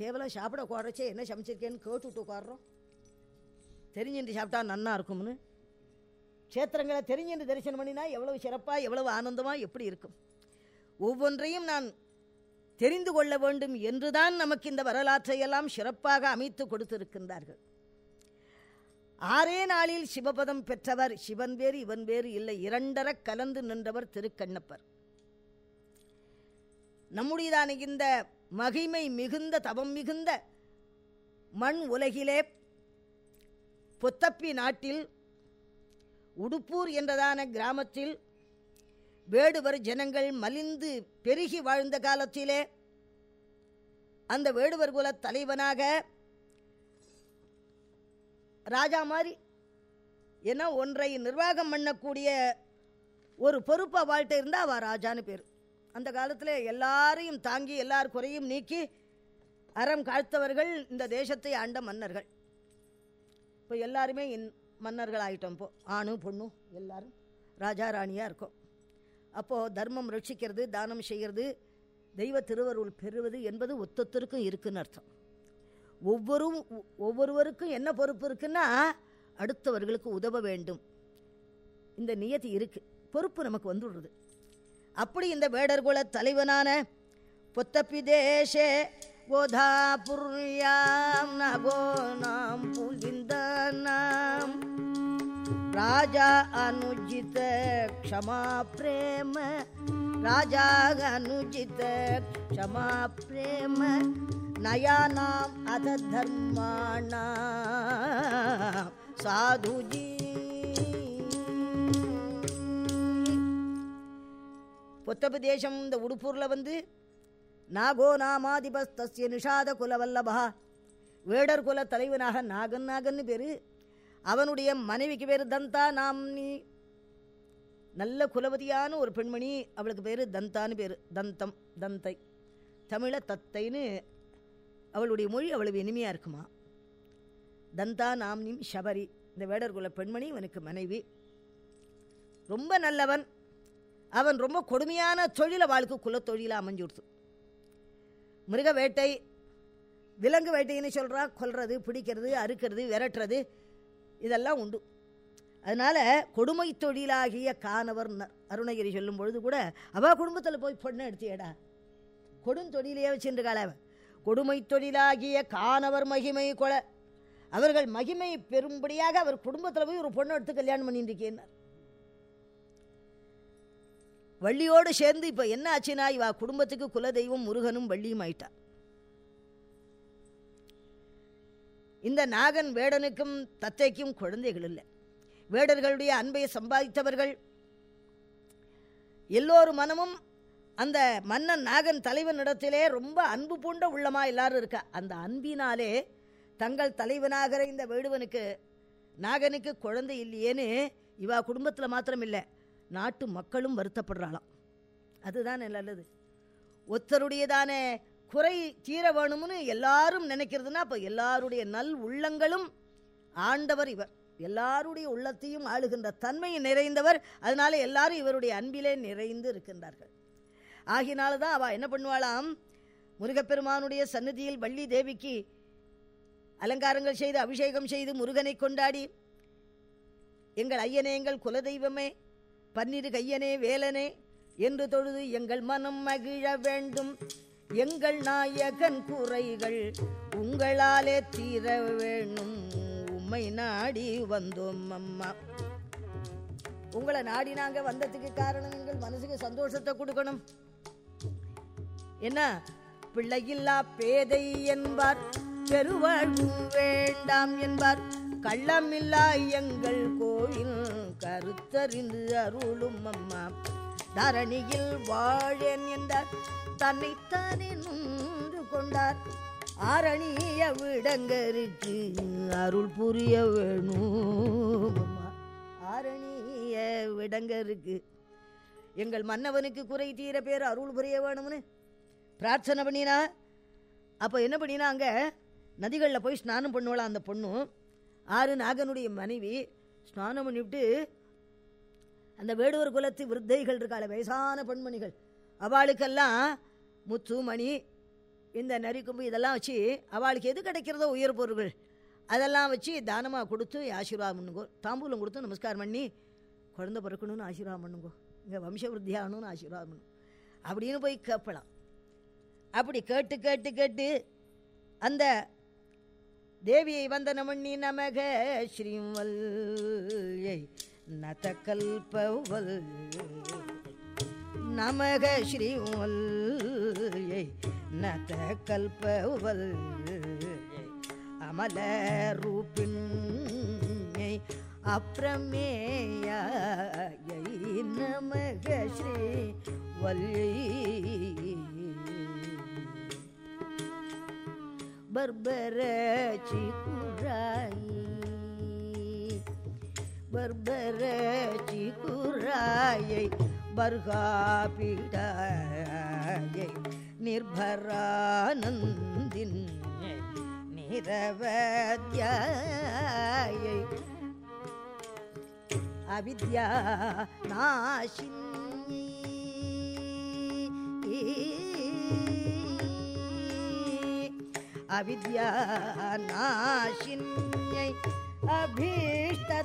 கேவலம் சாப்பிட குறைச்சே என்ன சமைச்சிருக்கேன்னு கேட்டுவிட்டு உட்காடுறோம் தெரிஞ்சுட்டு சாப்பிட்டா நன்னா இருக்கும்னு. க்ஷேத்திரங்களை தெரிஞ்சுட்டு தரிசனம் பண்ணினா எவ்வளவு சிறப்பாக எவ்வளவு ஆனந்தமாக எப்படி இருக்கும். ஒவ்வொன்றையும் நான் தெரிந்து கொள்ள வேண்டும் என்றுதான் நமக்கு இந்த வரலாற்றையெல்லாம் சிறப்பாக அமைத்து கொடுத்திருக்கின்றார்கள். ஆறே நாளில் சிவபதம் பெற்றவர் சிவன் வேறு இவன் வேறு இல்லை. இரண்டர கலந்து நின்றவர் திருக்கண்ணப்பர். நம்முடையதான இந்த மகிமை மிகுந்த தவம் மிகுந்த மண் உலகிலே பொத்தப்பி நாட்டில் உடுப்பூர் என்றதான கிராமத்தில் வேடுவர் ஜனங்கள் மலிந்து பெருகி வாழ்ந்த காலத்திலே அந்த வேடுவர் குல தலைவனாக ராஜா மாதிரி ஏன்னா ஒன்றை நிர்வாகம் பண்ணக்கூடிய ஒரு பொறுப்பை வாழ்க்கை இருந்தால் அவள் ராஜான்னு பேர். அந்த காலத்தில் எல்லாரையும் தாங்கி எல்லார் குறையும் நீக்கி அறம் காழ்த்தவர்கள் இந்த தேசத்தை ஆண்ட மன்னர்கள். இப்போ எல்லாருமே இன் மன்னர்கள் ஆகிட்டோம் இப்போ ஆணும் பொண்ணு எல்லாரும் ராஜா ராணியாக இருக்கும். அப்போது தர்மம் ரட்சிக்கிறது தானம் செய்கிறது தெய்வ திருவருள் பெறுவது என்பது ஒத்தொத்தருக்கும் இருக்குன்னு அர்த்தம். ஒவ்வொரும் ஒவ்வொருவருக்கும் என்ன பொறுப்பு இருக்குன்னா அடுத்தவர்களுக்கு உதவ வேண்டும். இந்த நியதி இருக்குது பொறுப்பு நமக்கு வந்துடுறது. அப்படி இந்த வேடர்குல தலைவனான பொத்தப்பி தேசே கோதாபுர்யாம் நகோ நாம் புலிந்த நாம். ராஜா அனுஜித க்ஷமா பிரேம ராஜா அனுஜித க்ஷமா பிரேம நயானாம் அத தர்மாணா சாதுஜி பொத்தபதேசம் இந்த உடுப்பூரில் வந்து நாகோ நாமாதிபஸ்திய நிஷாத குலவல்லபா வேடர் குல தலைவனாக நாகன் நாகன்னு பேர். அவனுடைய மனைவிக்கு பேர் தந்தா நாம்னி. நல்ல குலவதியான ஒரு பெண்மணி அவளுக்கு பேர் தந்தான்னு பேர். தந்தம் தந்தை. தமிழ தத்தைன்னு அவளுடைய மொழி அவ்வளவு இனிமையாக இருக்குமா? தந்தா நாம்னிம் ஷபரி இந்த வேடர் குல பெண்மணி இவனுக்கு மனைவி. ரொம்ப நல்லவன். அவன் ரொம்ப கொடுமையான தொழிலை வாழ்க்கை குலத்தொழிலாக அமைஞ்சு கொடுத்து மிருக வேட்டை விலங்கு வேட்டைன்னு சொல்கிறா கொல்றது பிடிக்கிறது அறுக்கிறது விரட்டுறது இதெல்லாம் உண்டு. அதனால் கொடுமை தொழிலாகிய காணவர் அருணகிரி சொல்லும் பொழுது கூட அவள் குடும்பத்தில் போய் பொண்ணை எடுத்தியடா. கொடுந்தொழிலையே வச்சுருக்காள கொடுமை தொழிலாகிய காணவர் மகிமை கொலை அவர்கள் மகிமை பெறும்படியாக அவர் குடும்பத்தில் போய் ஒரு பொண்ணை எடுத்து கல்யாணம் பண்ணிட்டு இருக்கேன்னார் வள்ளியோடு சேர்ந்து இப்போ என்ன ஆச்சுன்னா இவா குடும்பத்துக்கு குலதெய்வம் முருகனும் வள்ளியும் ஆயிட்டா. இந்த நாகன் வேடனுக்கும் தத்தைக்கும் குழந்தைகள் இல்லை. வேடர்களுடைய அன்பை சம்பாதித்தவர்கள். எல்லோரு மனமும் அந்த மன்னன் நாகன் தலைவனிடத்திலே ரொம்ப அன்பு பூண்ட உள்ளமா எல்லாரும் இருக்கா. அந்த அன்பினாலே தங்கள் தலைவனாகிற இந்த வேடுவனுக்கு நாகனுக்கு குழந்தை இல்லையேன்னு இவா குடும்பத்தில் மாத்திரம் இல்லை. நாட்டு மக்களும் வருத்தப்படுறாளாம். அதுதான் நல்லது. ஒருத்தருடையதான குறை தீர வேணும்னு எல்லாரும் நினைக்கிறதுனா அப்போ எல்லாருடைய நல் உள்ளங்களும் ஆண்டவர் இவர். எல்லாருடைய உள்ளத்தையும் ஆளுகின்ற தன்மை நிறைந்தவர். அதனால எல்லாரும் இவருடைய அன்பிலே நிறைந்து இருக்கின்றார்கள். ஆகினால தான் அவள் என்ன பண்ணுவாளாம்? முருகப்பெருமானுடைய சன்னதியில் வள்ளி தேவிக்கு அலங்காரங்கள் செய்து அபிஷேகம் செய்து முருகனை கொண்டாடி எங்கள் ஐயனே எங்கள் குலதெய்வமே பன்னிரு கையனே வேலனே என்று தொழுது எங்கள் மனம் மகிழ வேண்டும். எங்கள் நாயகன் குறைகள் உங்களாலே தீர வேணும் உம்மை நாடி வந்தோம் அம்மா. உங்களை நாடி நாங்க வந்ததுக்கு காரணம் எங்கள் மனசுக்கு சந்தோஷத்தை கொடுக்கணும். என்ன? பிள்ளையில்லா பேதை என்பார் பெருவாழ்வு வேண்டாம் என்பார். கள்ளமில்லா எங்கள் கோயில் கருத்தறிந்து அருளும் அம்மா. தரணியில் வாழேன் என்றார். தன்னைத்தானே நுண்டு கொண்டார். ஆரணிய விடங்கருக்கு அருள் புரிய வேணும் அம்மா. ஆரணிய விடங்கருக்கு எங்கள் மன்னவனுக்கு குறை தீர பேர் அருள் புரிய வேணும்னு பிரார்த்தனை பண்ணினா அப்போ என்ன பண்ணினா அங்கே நதிகளில் போய் ஸ்நானம் பண்ணுவாளாம் அந்த பொண்ணும் ஆறு நாகனுடைய மனைவி ஸ்நானம் பண்ணிவிட்டு அந்த வேடுவர் குலத்து விருத்தைகள் இருக்காள வயசான பெண்மணிகள். அவளுக்கெல்லாம் முத்து மணி இந்த நரிக்கும்பு இதெல்லாம் வச்சு அவளுக்கு எது கிடைக்கிறதோ உயர் பொருள்கள் அதெல்லாம் வச்சு தானமாக கொடுத்து ஆசீர்வாதம் பண்ணுங்கோ. தாம்பூலம் கொடுத்து நமஸ்காரம் பண்ணி குழந்தை பிறக்கணும்னு ஆசீர்வாதம் பண்ணுங்கோ. இங்கே வம்சவருத்தி ஆகணும்னு ஆசீர்வாதம் பண்ணும். அப்படின்னு போய் கேட்பலாம். அப்படி கேட்டு கேட்டு கேட்டு அந்த தேவியை வந்தனமண்ணி நமக ஸ்ரீவல்யை நதகல்பவல். நமக ஸ்ரீவல்யை நதகல்பவல் அமல ரூபிண்யை அப்பிரமேயை நமக ஸ்ரீ வல்யை குராயி பர்பரச்சி குராயை பர்காபிடாயை நிர்பரானந்தின் நிரவத்யாயை. அவித்யா நாசினி. அவித்யா நாசின்யை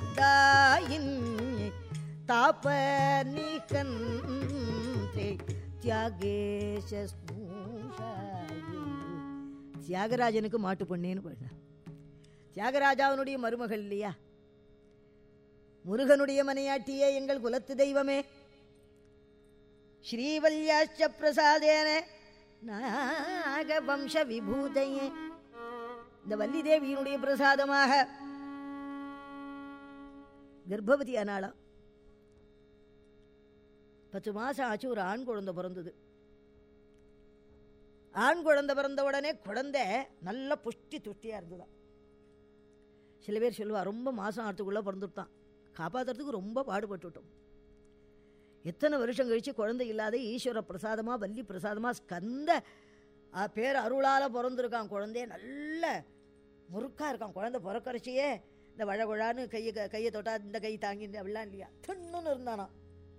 அபீஷ்டதாயின்யை தாப நிகந்தே தியாகேஷ தியாகராஜனுக்கு மாட்டு பொண்ணேன்னு பாடினார் தியாகராஜாவினுடைய மருமகள் இல்லையா? முருகனுடைய மனையாட்டியே எங்கள் குலத்து தெய்வமே. ஸ்ரீவல்யாச்ச பிரசாதேன நாகவம்ச விபூதையே இந்த வள்ளி தேவியினுடைய பிரசாதமாக கர்ப்பவதி ஆனாளாம் பத்து மாசம் ஆச்சு ஒரு ஆண் குழந்தை பிறந்தது. ஆண் குழந்தை பிறந்த உடனே குழந்தை நல்ல புஷ்டி துஷ்டியா இருந்ததுதான் சில பேர் சொல்லுவா ரொம்ப மாசம் ஆகிறதுக்குள்ள பிறந்துட்டான். காப்பாத்துறதுக்கு ரொம்ப பாடுபட்டுட்டோம். எத்தனை வருஷம் கழிச்சு குழந்தை இல்லாத ஈஸ்வர பிரசாதமாக வள்ளி பிரசாதமாக ஸ்கந்த பேர் அருளால் பிறந்திருக்கான் குழந்தைய. நல்ல முறுக்காக இருக்கான் குழந்தை பிறக்கரைச்சியே இந்த வழகுழான்னு கையை க- கையை தொட்டால் இந்த கை தாங்கி அப்படிலாம் இல்லையா? தின்னுன்னு இருந்தானா.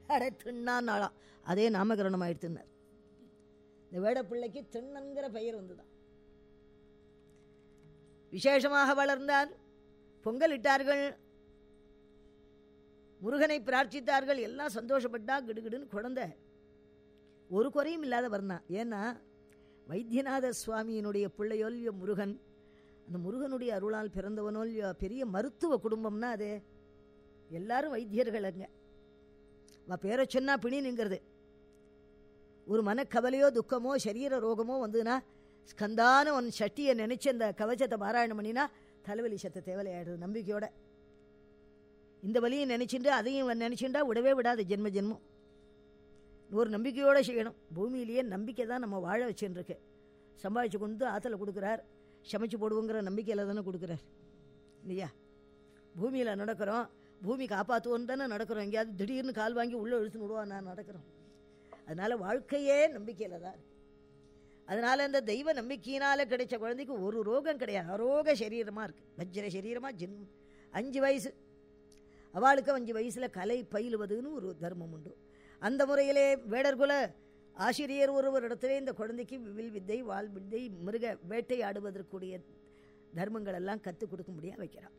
அடே தின்னான்னாலாம் அதே நாமகரணம் ஆயிடுத்துனார் இந்த வேட பிள்ளைக்கு திண்ணங்கிற பெயர் வந்துதான். விசேஷமாக வளர்ந்தார். பொங்கல் இட்டார்கள். முருகனை பிரார்த்தித்தார்கள். எல்லாம் சந்தோஷப்பட்டா கிடுகிடுன்னு குழந்தை. ஒரு குறையும் இல்லாத வர்ணா. ஏன்னா வைத்தியநாத சுவாமியினுடைய பிள்ளையோல்ய முருகன் அந்த முருகனுடைய அருளால் பிறந்தவனோல்யோ பெரிய மருத்துவ குடும்பம்னா அது. எல்லாரும் வைத்தியர்கள் அங்கே. அவ பேரை சொன்னா பிணினுங்கிறது. ஒரு மனக்கவலையோ துக்கமோ சரீர ரோகமோ வந்ததுன்னா ஸ்கந்தான உன் சட்டியை நினச்சி அந்த கவச்சத்தை பாராயணம் பண்ணினா தலைவலி சத்த தேவலையாயிடுது நம்பிக்கையோட. இந்த வழியும் நினைச்சுட்டு அதையும் நினச்சிண்டா விடவே விடாது ஜென்ம ஜென்மம். ஒரு நம்பிக்கையோடு செய்யணும். பூமியிலேயே நம்பிக்கை தான் நம்ம வாழ வச்சுருக்கு சம்பாதிச்சு கொண்டு ஆற்றுல கொடுக்குறார். சமைச்சு போடுவோங்கிற நம்பிக்கையில் தானே கொடுக்குறார். இல்லையா? பூமியில் நடக்கிறோம். பூமி காப்பாற்றுவோன்னு தானே நடக்கிறோம். எங்கேயாவது திடீர்னு கால் வாங்கி உள்ளே இழுத்துன்னு விடுவோம் நான் நடக்கிறோம். அதனால் வாழ்க்கையே நம்பிக்கையில் தான் இருக்குது அதனால் அந்த தெய்வ நம்பிக்கையினால் கிடைச்ச குழந்தைக்கு ஒரு ரோகம் கிடையாது. அரோக சரீரமாக இருக்குது வஜ்ர சரீரமாக ஜென் அஞ்சு வயசு. அவளுக்கு அஞ்சு வயசில் கலை பயிலுவதுன்னு ஒரு தர்மம் உண்டு. அந்த முறையிலே வேடர்குல ஆசிரியர் ஒருவர் இடத்துல இந்த குழந்தைக்கு வில் வித்தை வால் வித்தை மிருக வேட்டையாடுவதற்குரிய தர்மங்கள் எல்லாம் கற்றுக் கொடுக்கும்படியாக வைக்கிறான்.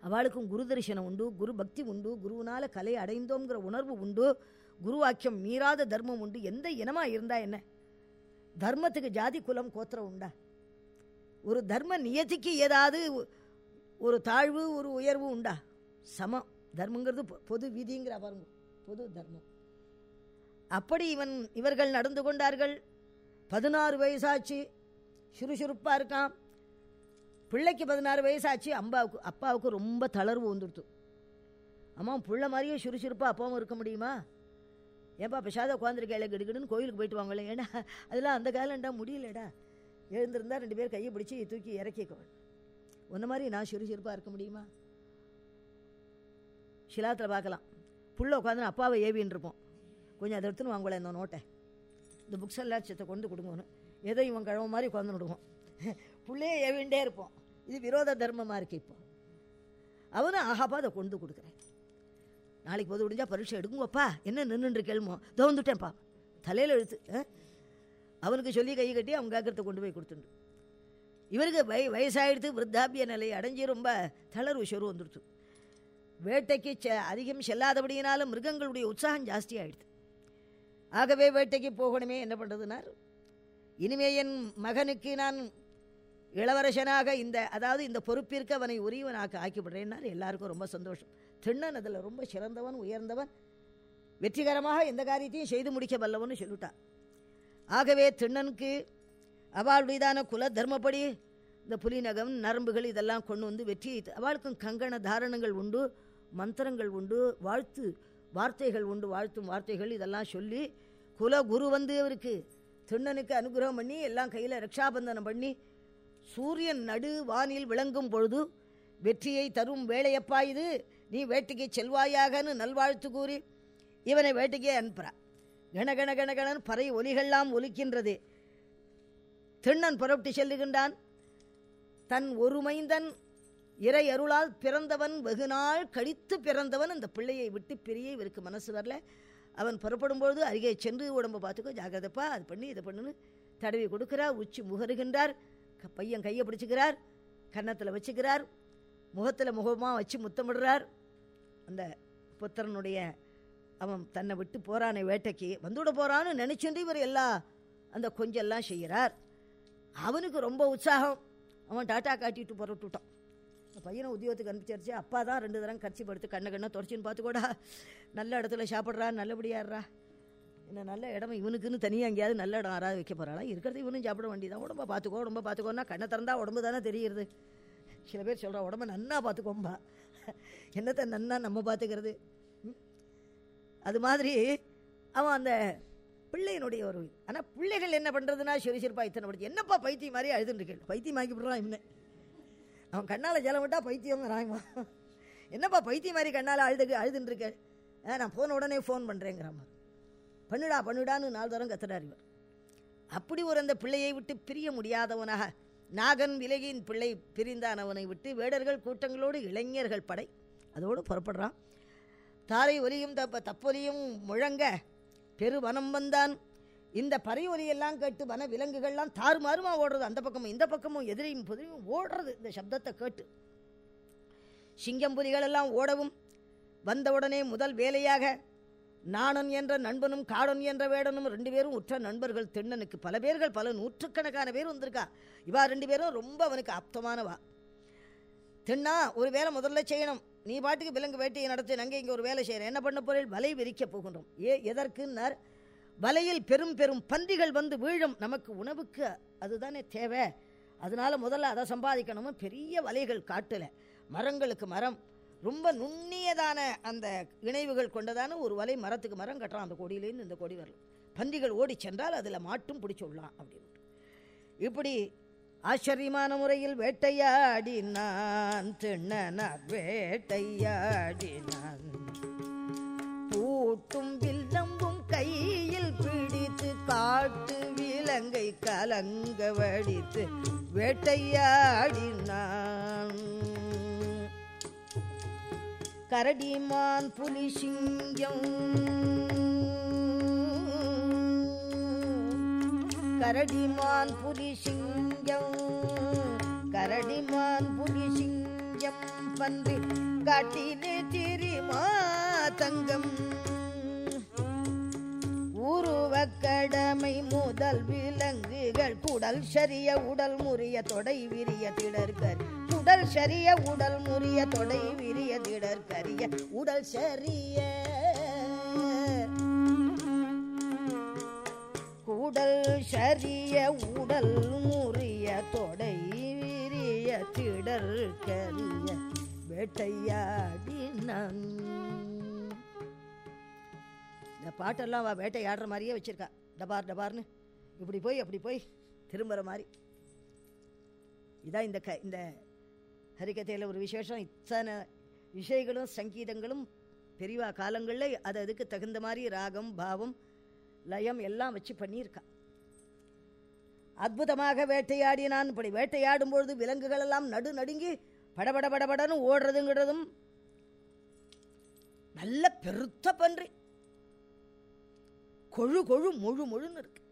அவளுக்கும் குரு தரிசனம் உண்டு குரு பக்தி உண்டு குருவினால கலை அடைந்தோங்கிற உணர்வு உண்டு குருவாக்கியம் மீறாத தர்மம் உண்டு. எந்த இனமா இருந்தா என்ன? தர்மத்துக்கு ஜாதி குலம் கோத்திரம் உண்டா? ஒரு தர்ம நியதிக்கு ஏதாவது ஒரு தாழ்வு ஒரு உயர்வு உண்டா? சமம். தர்மங்கிறது பொ- பொது விதிங்கிற பாருங்க. பொது தர்மம். அப்படி இவன் இவர்கள் நடந்து கொண்டார்கள். பதினாறு வயசாச்சு. சுறுசுறுப்பாக இருக்கான். பிள்ளைக்கு பதினாறு வயசாச்சு. அம்பாவுக்கு அப்பாவுக்கு ரொம்ப தளர்வு வந்துடுத்து. அம்மா பிள்ளை மாதிரியே சுறுசுறுப்பாக அப்பாவும் இருக்க முடியுமா? ஏன்பா பிரசாத உட்காந்துருக்கேல கிடுகிடுன்னு கோயிலுக்கு போயிட்டு வாங்களே. ஏன்னா அதெல்லாம் அந்த காலம்டா முடியலடா. எழுந்திருந்தா ரெண்டு பேர் கையை பிடிச்சி தூக்கி இறக்கிக்கோ உன்ன மாதிரி நான் சுறுசுறுப்பாக இருக்க முடியுமா? ஷிலாத்தில் பார்க்கலாம். புள்ள உட்காந்து அப்பாவை ஏவின்னு இருப்போம். கொஞ்சம் அதை எடுத்துன்னு வாங்கல இந்த நோட்டை. இந்த புக்ஸ் எல்லாம் சித்த கொண்டு கொடுங்கன்னு ஏதோ இவன் கழவ மாதிரி உட்காந்து விடுவோம் பிள்ளையே ஏவிண்டே இருப்போம். இது விரோத தர்மமாக இருக்குது இப்போ. அவனும் ஆகாப்பா அதை கொண்டு கொடுக்குறேன். நாளைக்கு போது முடிஞ்சால் பரீட்சை எடுக்குங்கப்பா என்ன நின்றுட்டு கேள்மோ தோந்துட்டேன்ப்பா தலையில் எழுத்து ஆ? அவனுக்கு சொல்லி கை கட்டி அவன் கேட்கறத கொண்டு போய் கொடுத்துண்டு இவருக்கு வய வயசாகிடுத்து விருத்தாபிய நிலை அடைஞ்சி ரொம்ப தளர்வு சொரு வந்துடுச்சு வேட்டைக்கு செ அதிகம் செல்லாதபடியினாலும் மிருகங்களுடைய உற்சாகம் ஜாஸ்தி ஆகவே வேட்டைக்கு போகணுமே என்ன பண்ணுறதுனார் இனிமே என் மகனுக்கு நான் இளவரசனாக இந்த அதாவது இந்த பொறுப்பிற்கு அவனை உரியவனாக ஆக்கிவிடுறேன்னார். எல்லாருக்கும் ரொம்ப சந்தோஷம். திண்ணன் அதில் ரொம்ப சிறந்தவன் உயர்ந்தவன் வெற்றிகரமாக எந்த காரியத்தையும் செய்து முடிக்க வல்லவன்னு சொல்லிட்டான். ஆகவே திண்ணனுக்கு அவளுடையதான குல தர்மப்படி இந்த புலிநகம் நரம்புகள் இதெல்லாம் கொண்டு வந்து வெற்றி அவளுக்கும் கங்கண தாரணங்கள் உண்டு. மந்திரங்கள் உண்டு வாழ்த்து வார்த்தைகள் உண்டு வாழ்த்தும் வார்த்தைகள் இதெல்லாம் சொல்லி குல குரு வந்து அவருக்கு திண்ணனுக்கு அனுகிரகம் பண்ணி எல்லாம் கையில் ரக்ஷாபந்தனம் பண்ணி சூரியன் நடு வானில் விளங்கும் பொழுது வெற்றியை தரும் வேலையப்பா இது நீ வேட்டைக்கு செல்வாயாகன்னு நல்வாழ்த்து கூறி இவனை வேட்டைக்கே அனுப்புறா. கண கண கண கணன் பறை ஒலிகள்லாம் ஒலிக்கின்றது. திண்ணன் புறப்பட்டு செல்லுகின்றான். தன் ஒரு மைந்தன் இறை அருளால் பிறந்தவன் வெகு நாள் கழித்து பிறந்தவன் அந்த பிள்ளையை விட்டு பிரிய இவருக்கு மனசு வரல. அவன் புறப்படும்பொழுது அருகே சென்று உடம்பை பார்த்துக்கோ ஜாகிரதப்பா அது பண்ணி இதை பண்ணுன்னு தடவி கொடுக்கிறார் உச்சி முகருகின்றார். க- பையன் கையை பிடிச்சிக்கிறார் கன்னத்தில் வச்சுக்கிறார் முகத்தில் முகமாக வச்சு முத்தமிடுறார். அந்த புத்திரனுடைய அவன் தன்னை விட்டு போகிறானே வேட்டைக்கு வந்துவிட போறான்னு நினச்சிட்டு இவர் எல்லா அந்த கொஞ்செல்லாம் செய்கிறார். அவனுக்கு ரொம்ப உற்சாகம். அவன் டாட்டா காட்டிட்டு புறட்டுட்டான் பையனை உத்தியோகத்துக்கு அனுப்பிச்சிருச்சு அப்பா தான் ரெண்டு தரம் கட்சி படுத்து கண்ணை கண்ணை தொடச்சின்னு பார்த்துக்கூடா. நல்ல இடத்துல சாப்பிட்றா நல்லபடியாடுறா என்ன நல்ல இடம் இவனுக்குன்னு தனியாக எங்கேயாவது நல்ல இடம் யாராவது வைக்க போகிறாளா இருக்கிறது இவனும் சாப்பிட வேண்டியதான் உடம்ப பார்த்துக்கோ உடம்ப பார்த்துக்கோன்னா கண்ணை திறந்தா உடம்பு தானே தெரியுது சில பேர் சொல்கிறா உடம்ப நன்னா பார்த்துக்கோம்பா. என்னத்தை நன்னா நம்ம பார்த்துக்கிறது? ம்? அது மாதிரி அவன் அந்த பிள்ளையினுடைய ஒரு ஆனால் பிள்ளைகள் என்ன பண்ணுறதுனா சிறு சிறுப்பா இத்தனை படிச்சு. என்னப்பா பைத்தியம் மாதிரி அழுதுன்னு இருக்கேன் பைத்தியம் ஆக்கி விடுறான் இவனை. அவன் கண்ணால் ஜலம் விட்டால் பைத்தியங்கிறாங்க என்னப்பா பைத்தியம் மாதிரி கண்ணால் அழுது அழுதுன்ட்ருக்க ஆ, நான் போன உடனே ஃபோன் பண்ணுறேங்கிறாமா பண்ணுடா பண்ணுடான்னு நாலு தரம் கத்துறார் இவர். அப்படி ஒரு அந்த பிள்ளையை விட்டு பிரிய முடியாதவனாக நாகன் விலகியின் பிள்ளை பிரிந்தானவனை விட்டு வேடர்கள் கூட்டங்களோடு இளைஞர்கள் படை. அதோடு புறப்படுறான். தாரை ஒலியும் தப்ப தப்பொலியும் முழங்க பெரு வனம் வந்தான். இந்த பறையொலியெல்லாம் கேட்டு வன விலங்குகள்லாம் தாறுமாறுமா ஓடுறது அந்த பக்கமும் இந்த பக்கமும் எதிரையும் புதிரையும் ஓடுறது இந்த சப்தத்தை கேட்டு. சிங்கம் புலிகளெல்லாம் ஓடவும் வந்தவுடனே முதல் வேலையாக நாணன் என்ற நண்பனும் காடன் என்ற வேடனும் ரெண்டு பேரும் உற்ற நண்பர்கள் தென்னனுக்கு பல பேர்கள் பல நூற்றுக்கணக்கான பேர் வந்திருக்கா. இவா ரெண்டு பேரும் ரொம்ப அவனுக்கு ஆப்தமானவா தென்னா ஒரு வேலை முதல்ல செய்யணும். நீ பாட்டுக்கு விலங்கு வேட்டையை நடத்தி நாங்கள் இங்கே ஒரு வேலை செய்கிறேன் என்ன பண்ண போறேன் வலை விரிக்க போகின்றோம். ஏ எதற்குன்னார்? வலையில் பெரும் பெரும் பன்றிகள் வந்து வீழும் நமக்கு உணவுக்கு அதுதானே தேவை. அதனால முதல்ல அதை சம்பாதிக்கணும் பெரிய வலைகள் காட்டில். மரங்களுக்கு மரம். ரொம்ப நுண்ணியதான அந்த இணைவுகள் கொண்டதான ஒரு வலை மரத்துக்கு மரம் கட்டுறான். அந்த கொடியிலேருந்து இந்த கொடி வரலாம் பன்றிகள் ஓடி சென்றால் அதில் மாட்டும் பிடிச்சுடலாம் அப்படின்னு. இப்படி ஆச்சரியமான முறையில் வேட்டையாடினான் திண்ணனார் வேட்டையாடினான். பூட்டும் வில்லம் இலங்கை கலங்க வடித்து வேட்டையாடினான். கரடிமான் புலி சிங்கம். கரடிமான் புலி சிங்கம். கரடிமான் புலி சிங்கம் பன்றி காட்டிலே திரிமா தங்கம். உருவக்கடமை முதல் விலங்குகள். குடல் சரிய உடல் முறிய தொடை விரிய திடற்கரி உடல் சரிய உடல் முறிய தொடை விரிய திடற்கரிய. உடல் சரிய உடல் சரிய உடல் முறிய தொடை விரிய திடர் கரிய வேட்டையாடினான் இந்த பாட்டெல்லாம் அவள் வேட்டையாடுற மாதிரியே வச்சிருக்கா. டபார் டபார்னு. இப்படி போய் அப்படி போய் திரும்புகிற மாதிரி. இதான் இந்த க இந்த ஹரிக்கதையில் ஒரு விசேஷம். இத்தனை விஷயங்களும் சங்கீதங்களும் பெரியவா காலங்களில் அது அதுக்கு தகுந்த மாதிரி ராகம் பாவம் லயம் எல்லாம் வச்சு பண்ணியிருக்கா. அற்புதமாக வேட்டையாடினான். இப்படி வேட்டையாடும் பொழுது விலங்குகள் எல்லாம் நடு நடுங்கி படபட படபடன்னு ஓடுறதுங்கிறதும் நல்ல பெருத்த பன்றி. கொழு கொழு முழு முழுன்னு இருக்கு.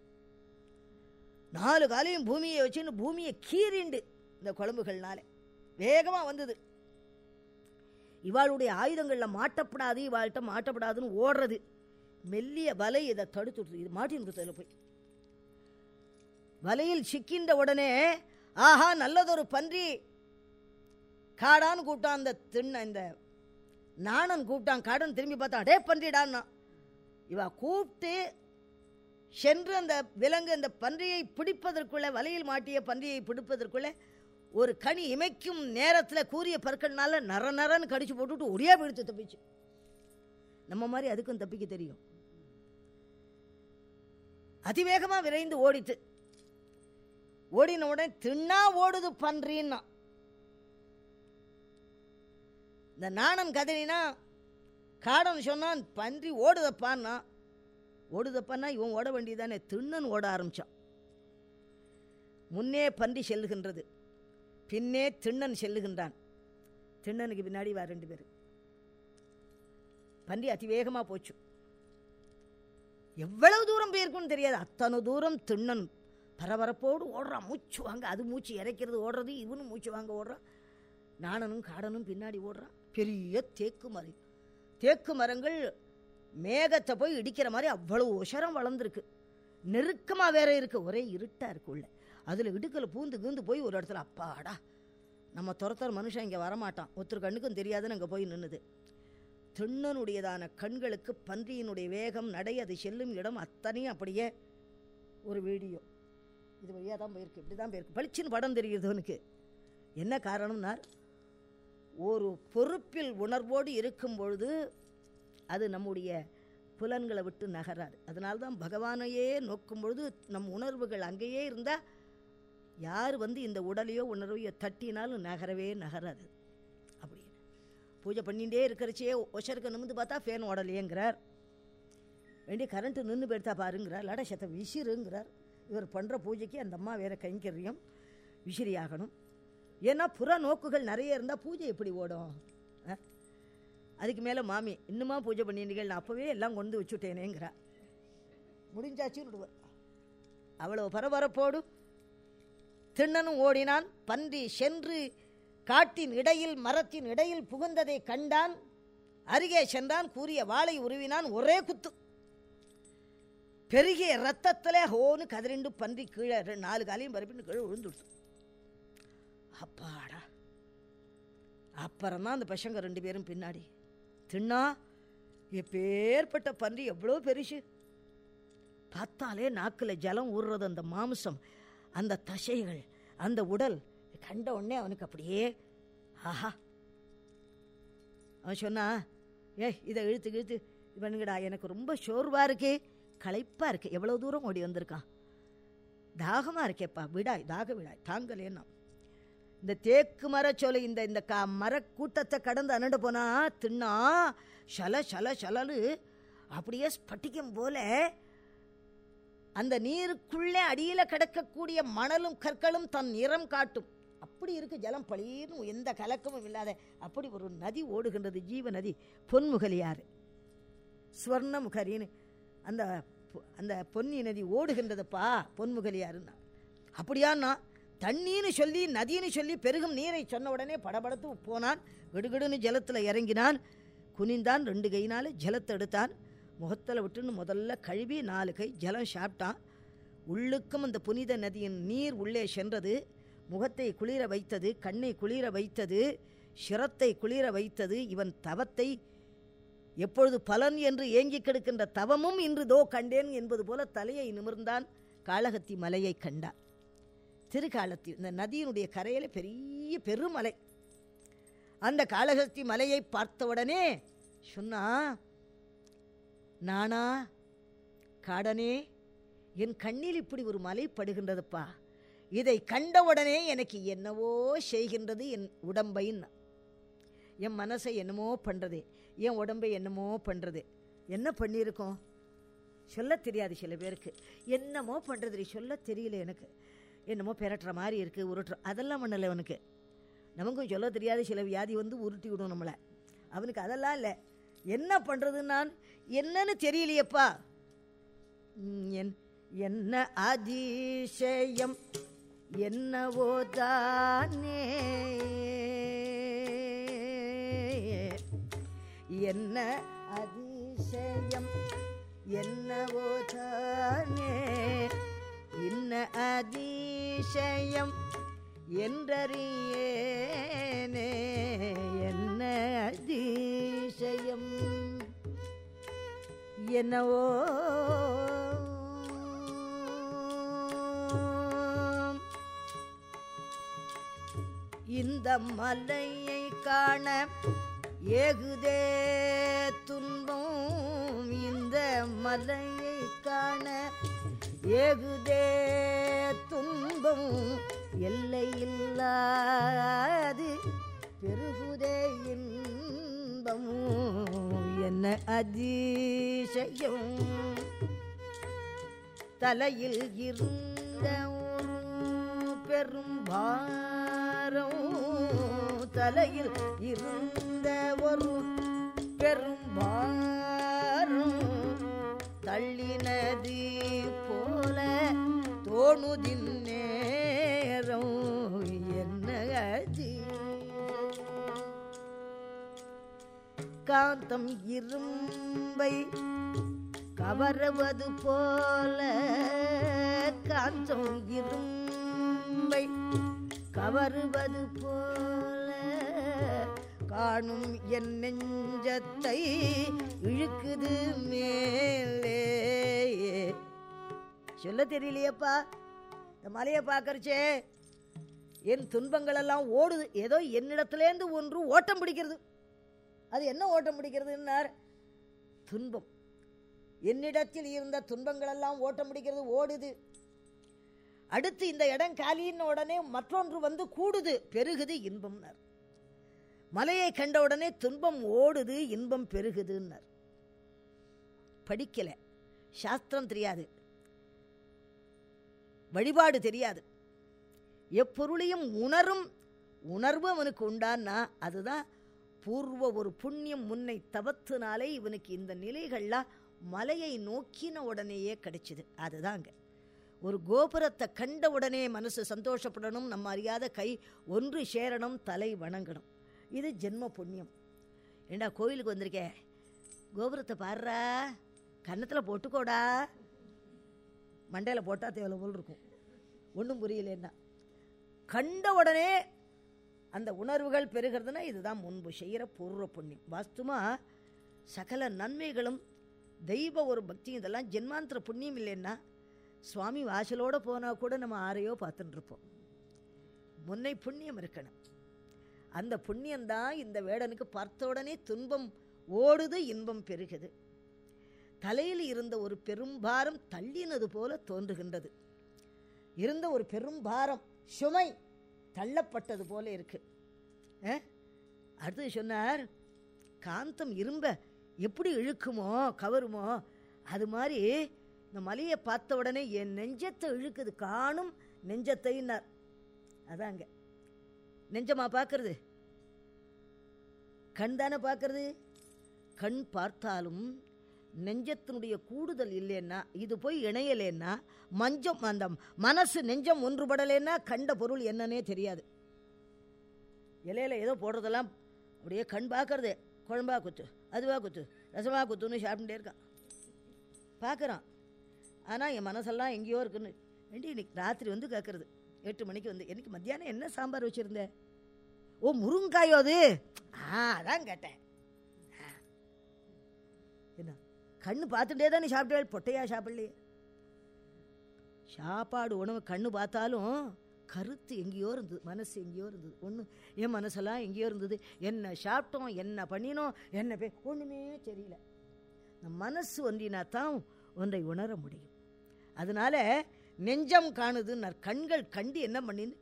நாலு காலையும் பூமியை வச்சுன்னு பூமியை கீறிண்டு இந்த குழம்புகள்னால வேகமாக வந்தது. இவாளுடைய ஆயுதங்களில் மாட்டப்படாது இவாள்கிட்ட மாட்டப்படாதுன்னு ஓடுறது. மெல்லிய வலை இதை தடுத்து இது மாட்டின் கொடுத்ததில் போய். வலையில் சிக்கின்ற உடனே ஆஹா நல்லதொரு பன்றி. காடான்னு கூப்பிட்டான் அந்த திண்ண இந்த நாணன் கூப்பிட்டான். காடன் திரும்பி பார்த்தான். டே பன்றிடான்னா. இவா கூப்பிட்டு சென்று அந்த விலங்கு அந்த பன்றியை பிடிப்பதற்குள்ளே வலையில் மாட்டிய பன்றியை பிடிப்பதற்குள்ளே ஒரு கனி இமைக்கும் நேரத்தில் கூறிய பற்கள்னால நர நரன்னு கடிச்சு போட்டுட்டு ஒரே பிடித்து தப்பிச்சு. நம்ம மாதிரி அதுக்கும் தப்பிக்க தெரியும். அதிவேகமாக விரைந்து ஓடித்து ஓடின உடனே தின்னா ஓடுது பன்றின்னா. இந்த நாணன் கதறினா காடன் சொன்னான் பன்றி ஓடுதப்பான்னா ஓடுதப்பான்னா இவன் ஓட வேண்டியதானே திண்ணன் ஓட ஆரம்பித்தான் முன்னே பன்றி செல்லுகின்றது பின்னே திண்ணன் செல்லுகின்றான். திண்ணனுக்கு பின்னாடி வா ரெண்டு பேர். பன்றி அதிவேகமாக போச்சு. எவ்வளவு தூரம் போயிருக்குன்னு தெரியாது அத்தனை தூரம் திண்ணன் பரபரப்போடு ஓடுறான் மூச்சு வாங்க அது மூச்சு இறைக்கிறது ஓடுறது இவனும் மூச்சு வாங்க ஓடுறான். நாணனும் காடனும் பின்னாடி ஓடுறான் பெரிய தேக்கு மறை தேக்கு மரங்கள் மேகத்தை போய் இடிக்கிற மாதிரி அவ்வளோ உஷரம் வளர்ந்துருக்கு. நெருக்கமாக வேற இருக்கு. ஒரே இருட்டாக இருக்குள்ள அதில் இடுக்கில் பூந்து கீந்து போய் ஒரு இடத்துல அப்பாடா நம்ம துரத்துற மனுஷன் இங்கே வரமாட்டான். ஒருத்தர் கண்ணுக்கும் தெரியாதுன்னு அங்கே போய் நின்றுது திண்ணனுடையதான கண்களுக்கு பன்றியினுடைய வேகம் நடை அது செல்லும் இடம் அத்தனையும் அப்படியே ஒரு வீடியோ. இது வழியாக தான் போயிருக்கு. இப்படி தான் போயிருக்கு. பளிச்சுன்னு படம் தெரியுது அவனுக்கு என்ன காரணம்னா ஒரு பொறுப்பில் உணர்வோடு இருக்கும் பொழுது அது நம்முடைய புலன்களை விட்டு நகராது. அதனால தான் பகவானையே நோக்கும் பொழுது நம் உணர்வுகள் அங்கேயே இருந்தால் யார் வந்து இந்த உடலையோ உணர்வையோ தட்டினாலும் நகரவே நகராது. அப்படின்னு பூஜை பண்ணிகிட்டே இருக்கிறச்சே ஒஷருக்கு நிமிந்து பார்த்தா ஃபேன் ஓடலையேங்கிறார். வேண்டிய கரண்ட்டு நின்று போயிட்டா பாருங்கிறார். லட சத்த விசிறுங்கிறார். இவர் பண்ணுற பூஜைக்கு அந்த அம்மா வேறு கைங்கரியம் விசிறியாகணும். ஏன்னா புற நோக்குகள் நிறைய இருந்தால் பூஜை எப்படி ஓடும்? அதுக்கு மேலே மாமி இன்னுமா பூஜை பண்ணிட்டீங்கள் நான் அப்போவே எல்லாம் கொண்டு வச்சுட்டேனேங்கிறா. முடிஞ்சாச்சுன்னு விடுவார் அவ்வளோ பரபரப்போடு திண்ணனும் ஓடினான். பன்றி சென்று காட்டின் இடையில் மரத்தின் இடையில் புகுந்ததை கண்டான். அருகே சென்றான் கூறிய வாளை உருவினான் ஒரே குத்து. பெருகிய ரத்தத்தில் ஹோன்னு கதறிண்டு பன்றி கீழே நாலு காலையும் பரப்பின்னு கீழே விழுந்துடுச்சு அப்பாடா. அப்புறம்தான் அந்த பசங்க ரெண்டு பேரும் பின்னாடி. தின்னா எப்பேற்பட்ட பன்றி எவ்வளோ பெருசு. பார்த்தாலே நாக்கில் ஜலம் ஊறுறது அந்த மாம்சம் அந்த தசைகள் அந்த உடல். கண்ட உடனே அவனுக்கு அப்படியே ஆஹா. அவன் சொன்னா ஏ இதை இழுத்து இழுத்து இவனுங்கடா எனக்கு ரொம்ப சோர்வாக இருக்கே. களைப்பாக இருக்கு. எவ்வளோ தூரம் ஓடி வந்திருக்கான்? தாகமாக இருக்கேப்பா. விடாய் தாக விடாய் தாங்கலேன்னா இந்த தேக்கு மரச்சோலை இந்த இந்த க மரக்கூட்டத்தை கடந்து அனண்டு போனா தின்னா சல சல சலலு அப்படியே ஸ்பட்டிக்கும் போல அந்த நீருக்குள்ளே அடியில் கிடக்கக்கூடிய மணலும் கற்களும் தன் நிறம் காட்டும். அப்படி இருக்கு ஜலம் பளீர்னு எந்த கலக்கமும் இல்லாத அப்படி ஒரு நதி ஓடுகின்றது ஜீவ நதி. பொன்முகலியார் ஸ்வர்ணமுகரின்னு அந்த அந்த பொன்னி நதி ஓடுகின்றதுப்பா பொன்முகலியாருன்னா அப்படியான்னா தண்ணின்னு சொல்லி நதின்னு சொல்லி பெருகும் நீரை சொன்ன உடனே படபடத்து போனான். கிடுகிடுன்னு ஜலத்தில் இறங்கினான். குனிந்தான் ரெண்டு கையினால ஜலத்தை எடுத்தான். முகத்தில் விட்டுன்னு முதல்ல கழுவி நாலு கை ஜலம் சாப்பிட்டான். உள்ளுக்கும் அந்த புனித நதியின் நீர் உள்ளே சென்றது. முகத்தை குளிர வைத்தது கண்ணை குளிர வைத்தது சிரத்தை குளிர வைத்தது. இவன் தவத்தை எப்பொழுது பலன் என்று ஏங்கிக் கிடக்கின்ற தவமும் இன்று தோ கண்டேன் என்பது போல தலையை நிமிர்ந்தான். காளகத்தி மலையை கண்டான் திருக்காலத்தி இந்த நதியினுடைய கரையில் பெரிய பெருமலை. அந்த காளகஸ்தி மலையை பார்த்தவுடனே சொன்னா நானா காடனே என் கண்ணில் இப்படி ஒரு மலை படுகின்றதுப்பா. இதை கண்டவுடனே எனக்கு என்னவோ செய்கின்றது என் உடம்பைன்னு என் மனசை என்னமோ பண்ணுறது என் உடம்பை என்னமோ பண்ணுறது என்ன பண்ணியிருக்கோம்? சொல்ல தெரியாது சில பேருக்கு. என்னமோ பண்ணுறது சொல்ல தெரியல எனக்கு. என்னமோ பெரட்டுற மாதிரி இருக்குது உருட்டுற அதெல்லாம் பண்ணலை அவனுக்கு. நமக்கும் சொல்ல தெரியாத சில வியாதி வந்து உருட்டி விடும் நம்மளை. அவனுக்கு அதெல்லாம் இல்லை. என்ன பண்ணுறது நான்? என்னன்னு தெரியலையப்பா. என் என்ன அதிசயம்? என்னவோ தானே. என்ன அதிசயம்? என்னவோ தானே. அதிசயம் என்றறியேனே என்ன அதிசயம்? என்னவோ? இந்த மலையை காண ஏகுதே துன்பம். இந்த மலையை காண ஏகுதே துன்பம் எல்லையில்லாது பெருகுதே இன்பம். என்ன அதிசயம்? தலையில் இருந்த பெரும் பாரம். தலையில் இருந்த ஒரு பெரும் பாரம். தள்ளினது தோணுதின் நேரம் என்ன அதிசயம். காந்தம் இரும்பை கவரவது போல காந்தம் இரும்பை கவருவது போல காணும் என் நெஞ்சத்தை இழுக்குது மேலே சொல்ல தெரியலையேப்பா. இந்த மலையை பார்க்கறச்சே என் துன்பங்கள் எல்லாம் ஓடுது. ஏதோ என்னிடத்துலேருந்து ஒன்று ஓட்டம் பிடிக்கிறது. அது என்ன ஓட்டம் பிடிக்கிறதுன்னார்? துன்பம். என்னிடத்தில் இருந்த துன்பங்கள் எல்லாம் ஓட்டம் பிடிக்கிறது ஓடுது. அடுத்து இந்த இடம் காலியின் உடனே மற்றொன்று வந்து கூடுது பெருகுது இன்பம்னார். மலையை கண்ட உடனே துன்பம் ஓடுது இன்பம் பெருகுதுன்னார். படிக்கல. சாஸ்திரம் தெரியாது. வழிபாடு தெரியாது. எப்பொருளையும் உணரும் உணர்வு அவனுக்கு உண்டான்னா அதுதான் பூர்வ ஒரு புண்ணியம் முன்னை தவத்தினாலே இவனுக்கு இந்த நிலைகள்லாம் மலையை நோக்கின உடனேயே கிடைச்சிது. அதுதாங்க. ஒரு கோபுரத்தை கண்ட உடனே மனசு சந்தோஷப்படணும் நம்ம அறியாத கை ஒன்று சேரணும் தலை வணங்கணும். இது ஜென்ம புண்ணியம். ஏண்டா கோயிலுக்கு வந்திருக்கே? கோபுரத்தை பாடுறா கன்னத்தில் போட்டுக்கோடா. மண்டையில் போட்டால் தேவை போல் இருக்கும். ஒன்றும் புரியலன்னா கண்ட உடனே அந்த உணர்வுகள் பெறுகிறதுனா இதுதான் முன்பு செய்கிற பூர்வ புண்ணியம். வாஸ்துமா சகல நன்மைகளும் தெய்வ ஒரு பக்தி இதெல்லாம் ஜென்மாந்திர புண்ணியம் இல்லைன்னா சுவாமி வாசலோடு போனால் கூட நம்ம ஆரையோ பார்த்துட்டுருப்போம் முன்னை புண்ணியம் இருக்கணும். அந்த புண்ணியம்தான் இந்த வேடனுக்கு பார்த்த உடனே துன்பம் ஓடுது இன்பம் பெருகுது. தலையில் இருந்த ஒரு பெரும்பாரம் தள்ளினது போல தோன்றுகின்றது. இருந்த ஒரு பெரும்பாரம் சுமை தள்ளப்பட்டது போல இருக்கு. அடுத்து சொன்னார் காந்தம் இரும்ப எப்படி இழுக்குமோ கவருமோ அது மாதிரி இந்த மலையை பார்த்த உடனே என் நெஞ்சத்தை இழுக்குது காணும் நெஞ்சத்தைன்னார் அதாங்க நெஞ்சமா பார்க்கறது? கண் தானே பார்க்கறது? கண் பார்த்தாலும் நெஞ்சத்தினுடைய கூடுதல் இல்லைன்னா இது போய் இணையலேன்னா மஞ்சம் அந்த மனசு நெஞ்சம் ஒன்றுபடலைன்னா கண்ட பொருள் என்னன்னே தெரியாது. இலையில ஏதோ போடுறதெல்லாம் அப்படியே கண் பார்க்கறது. குழம்பா குத்து அதுவாக குத்து ரசமாக குத்துன்னு சாப்பிட்டுட்டே இருக்கான். பார்க்குறான். ஆனால் என் மனசெல்லாம் எங்கேயோ இருக்குன்னு. வேண்டி இன்னைக்கு ராத்திரி வந்து கேட்குறது எட்டு மணிக்கு வந்து எனக்கு மத்தியானம் என்ன சாம்பார் வச்சுருந்தேன் ஓ முருங்காயோ அது? ஆ அதான் கேட்டேன். கண்ணு பார்த்துட்டே தானே நீ பொட்டையா சாப்பிடலையே சாப்பாடு உணவு கண்ணு பார்த்தாலும் கருத்து எங்கேயோ இருந்தது மனசு எங்கேயோ இருந்தது. ஒன்று என் மனசெல்லாம் எங்கேயோ இருந்தது. என்ன சாப்பிட்டோம் என்ன பண்ணினோம் என்ன பே ஒன்றுமே தெரியல. இந்த மனசு ஒன்றினா தான் ஒன்றை உணர முடியும். அதனால நெஞ்சம் காணுதுன்னு கண்கள் கண்டு என்ன பண்ணின்னு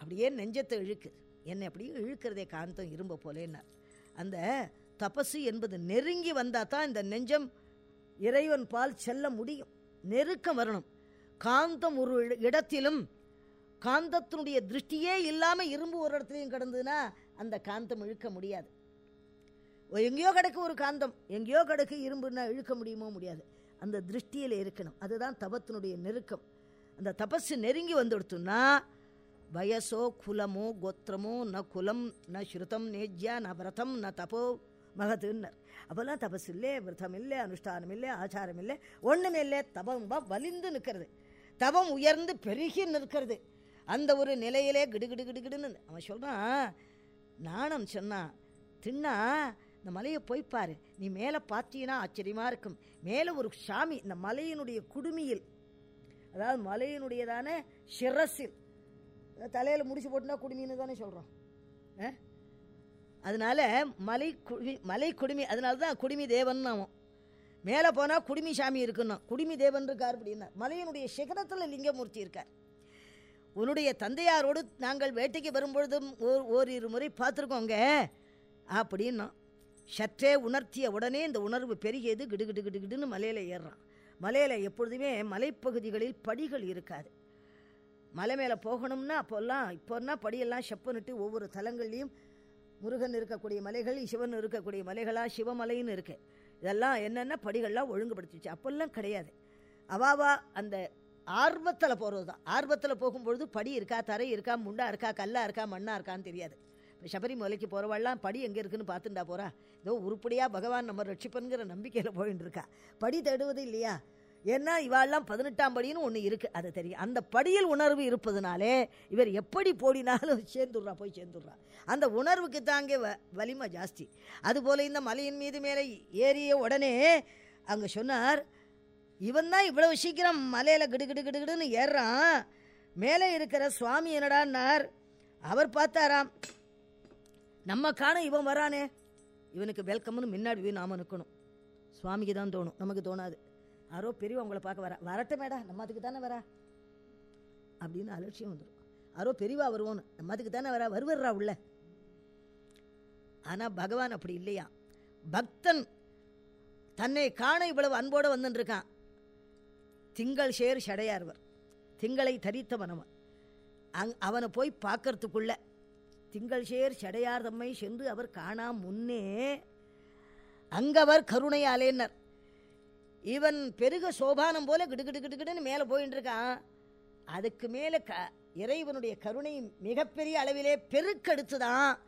அப்படியே நெஞ்சத்தை இழுக்குது என்னை அப்படியே இழுக்கிறதே காந்தம் இரும்ப போலேன்னார். அந்த தபசு என்பது நெருங்கி வந்தால் தான் இந்த நெஞ்சம் இறைவன் பால் செல்ல முடியும். நெருக்கம் வரணும். காந்தம் ஒரு இடத்திலும் காந்தத்தினுடைய திருஷ்டியே இல்லாமல் இரும்பு ஒரு இடத்துலையும் கிடந்ததுன்னா அந்த காந்தம் இழுக்க முடியாது. எங்கேயோ கிடக்கு ஒரு காந்தம். எங்கேயோ கிடக்கு இரும்புன்னா இழுக்க முடியுமோ முடியாது. அந்த திருஷ்டியில் இருக்கணும். அதுதான் தபத்தினுடைய நெருக்கம். அந்த தபஸு நெருங்கி வந்துடுத்துன்னா வயசோ குலமோ கோத்திரமோ ந குலம் ந ஸ்ருதம் நேஜ்யா ந விரதம் ந தபோ மகதுன்னர். அப்போல்லாம் தபஸ் இல்லை விரதம் இல்லை அனுஷ்டானம் இல்லை ஆச்சாரம் இல்லை ஒன்றுமே இல்லை தபம் வலிந்து நிற்கிறது. தபம் உயர்ந்து பெருகி நிற்கிறது. அந்த ஒரு நிலையிலே கிடுகிடு கிடுகிடுன்னு அவன் சொல்கிறான் நாணம் சொன்னான் தின்னா இந்த மலையை போய் பாரு. நீ மேலே பார்த்தீங்கன்னா ஆச்சரியமாக இருக்கும். மேலே ஒரு சாமி இந்த மலையினுடைய குடுமியில். அதாவது மலையினுடையதான சிரசில். தலையில் முடிச்சு போட்டுனா குடுமின்னு தானே சொல்கிறோம் அதனால மலை குடுமி மலை குடுமி அதனால தான் குடுமி தேவன் அவன் மேலே போனால் குடுமி சாமி இருக்குன்னா குடுமி தேவன் இருக்கார் அப்படின்னா மலையினுடைய சிகரத்தில் லிங்கமூர்த்தி இருக்கார். உன்னுடைய தந்தையாரோடு நாங்கள் வேட்டைக்கு வரும்பொழுதும் ஓர் ஓரிரு முறை பார்த்துருக்கோங்க அப்படின்னா சற்றே உணர்த்திய உடனே இந்த உணர்வு பெருகியது கிடுகிடு கிடுகிடுன்னு மலையில் ஏறுறான். மலையில் எப்பொழுதுமே மலைப்பகுதிகளில் படிகள் இருக்காது. மலை மேலே போகணும்னா அப்போல்லாம் இப்போன்னா படியெல்லாம் செப்பனிட்டு ஒவ்வொரு தலங்கள்லையும் முருகன் இருக்கக்கூடிய மலைகள் சிவன் இருக்கக்கூடிய மலைகளாக சிவமலைன்னு இருக்கு. இதெல்லாம் என்னென்ன படிகள்லாம் ஒழுங்குபடுத்திச்சு. அப்போல்லாம் கிடையாது. அவாவா அந்த ஆர்வத்தில் போகிறது தான் ஆர்வத்தில் போகும்பொழுது படி இருக்கா தரை இருக்கா முண்டா இருக்கா கல்லாக இருக்கா மண்ணாக இருக்கான்னு தெரியாது. இப்போ சபரிமலைக்கு போகிறவாள்லாம் படி எங்கே இருக்குன்னு பார்த்துட்டா போகிறா ஏதோ உருப்படியாக பகவான் நம்ம ரட்சிப்பனுங்கிற நம்பிக்கையில் போயின்னு இருக்கா. படி தேடுவது இல்லையா? ஏன்னா இவாள்லாம் பதினெட்டாம் படின்னு ஒன்று இருக்குது அது தெரியும். அந்த படியில் உணர்வு இருப்பதுனாலே இவர் எப்படி போடினாலும் சேர்ந்துடுறா போய் சேர்ந்துடுறா. அந்த உணர்வுக்கு தாங்க வ வலிமை ஜாஸ்தி. அதுபோல் இந்த மலையின் மீது மேலே ஏறிய உடனே அங்கே சொன்னார் இவன் தான் இவ்வளோ சீக்கிரம் மலையில் கிடு கிடு கிடுன்னு ஏறுறான். மேலே இருக்கிற சுவாமி என்னடான்னார் அவர் பார்த்தாராம் நம்ம காண இவன் வரானே. இவனுக்கு வெல்கம்னு முன்னாடி போய் நாம நிற்கணும் சுவாமிக்கு தான் தோணும். நமக்கு தோணாது. யாரோ பெரியவங்க உங்களை பார்க்க வரா. வரட்டும் மேடா நம்ம அதுக்கு தானே வரா. அப்படின்னு அலட்சியம் வந்துடும் யாரோ பெரியவா வருவோன்னு நம்ம அதுக்கு தானே வரா. வருவர்றா உள்ள. ஆனால் பகவான் அப்படி இல்லையா? பக்தன் தன்னை காண இவ்வளவு அன்போடு வந்துருக்கான் திங்கள் சேர் சடையார்வர். திங்களை தரித்தவன் அவன். அங் அவனை போய் பார்க்கறதுக்குள்ள திங்கள் சேர் சடையார் தம்மை சென்று அவர் காணாம் முன்னே அங்கவர் கருணையாலேன்னர் இவன் பெருக சோபானம் போல கிடுகிடு கிடுகிடுன்னு மேலே போயின்னு இருக்கான். அதுக்கு மேலே க இறைவனுடைய கருணை மிகப்பெரிய அளவிலே பெருக்கெடுத்து தான்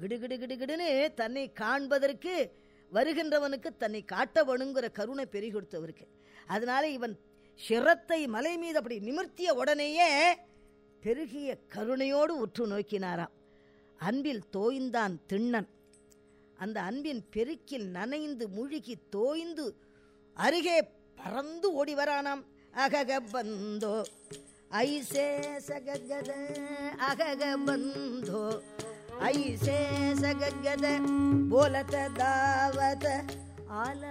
கிடுகிடு கிடுகிடுன்னு தன்னை காண்பதற்கு வருகின்றவனுக்கு தன்னை காட்டவனுங்கிற கருணை பெருகி கொடுத்தவருக்கு அதனால இவன் சிரத்தை மலை மீது அப்படி நிமிர்த்திய உடனேயே பெருகிய கருணையோடு உற்று நோக்கினாராம். அன்பில் தோய்ந்தான் திண்ணன். அந்த அன்பின் பெருக்கில் நனைந்து முழுகி தோய்ந்து அருகே பறந்து ஓடி வரானாம். அகக பந்தோ. ஐசே சககத அகக பந்தோ. ஐசே சககத போலத தாவத ஆல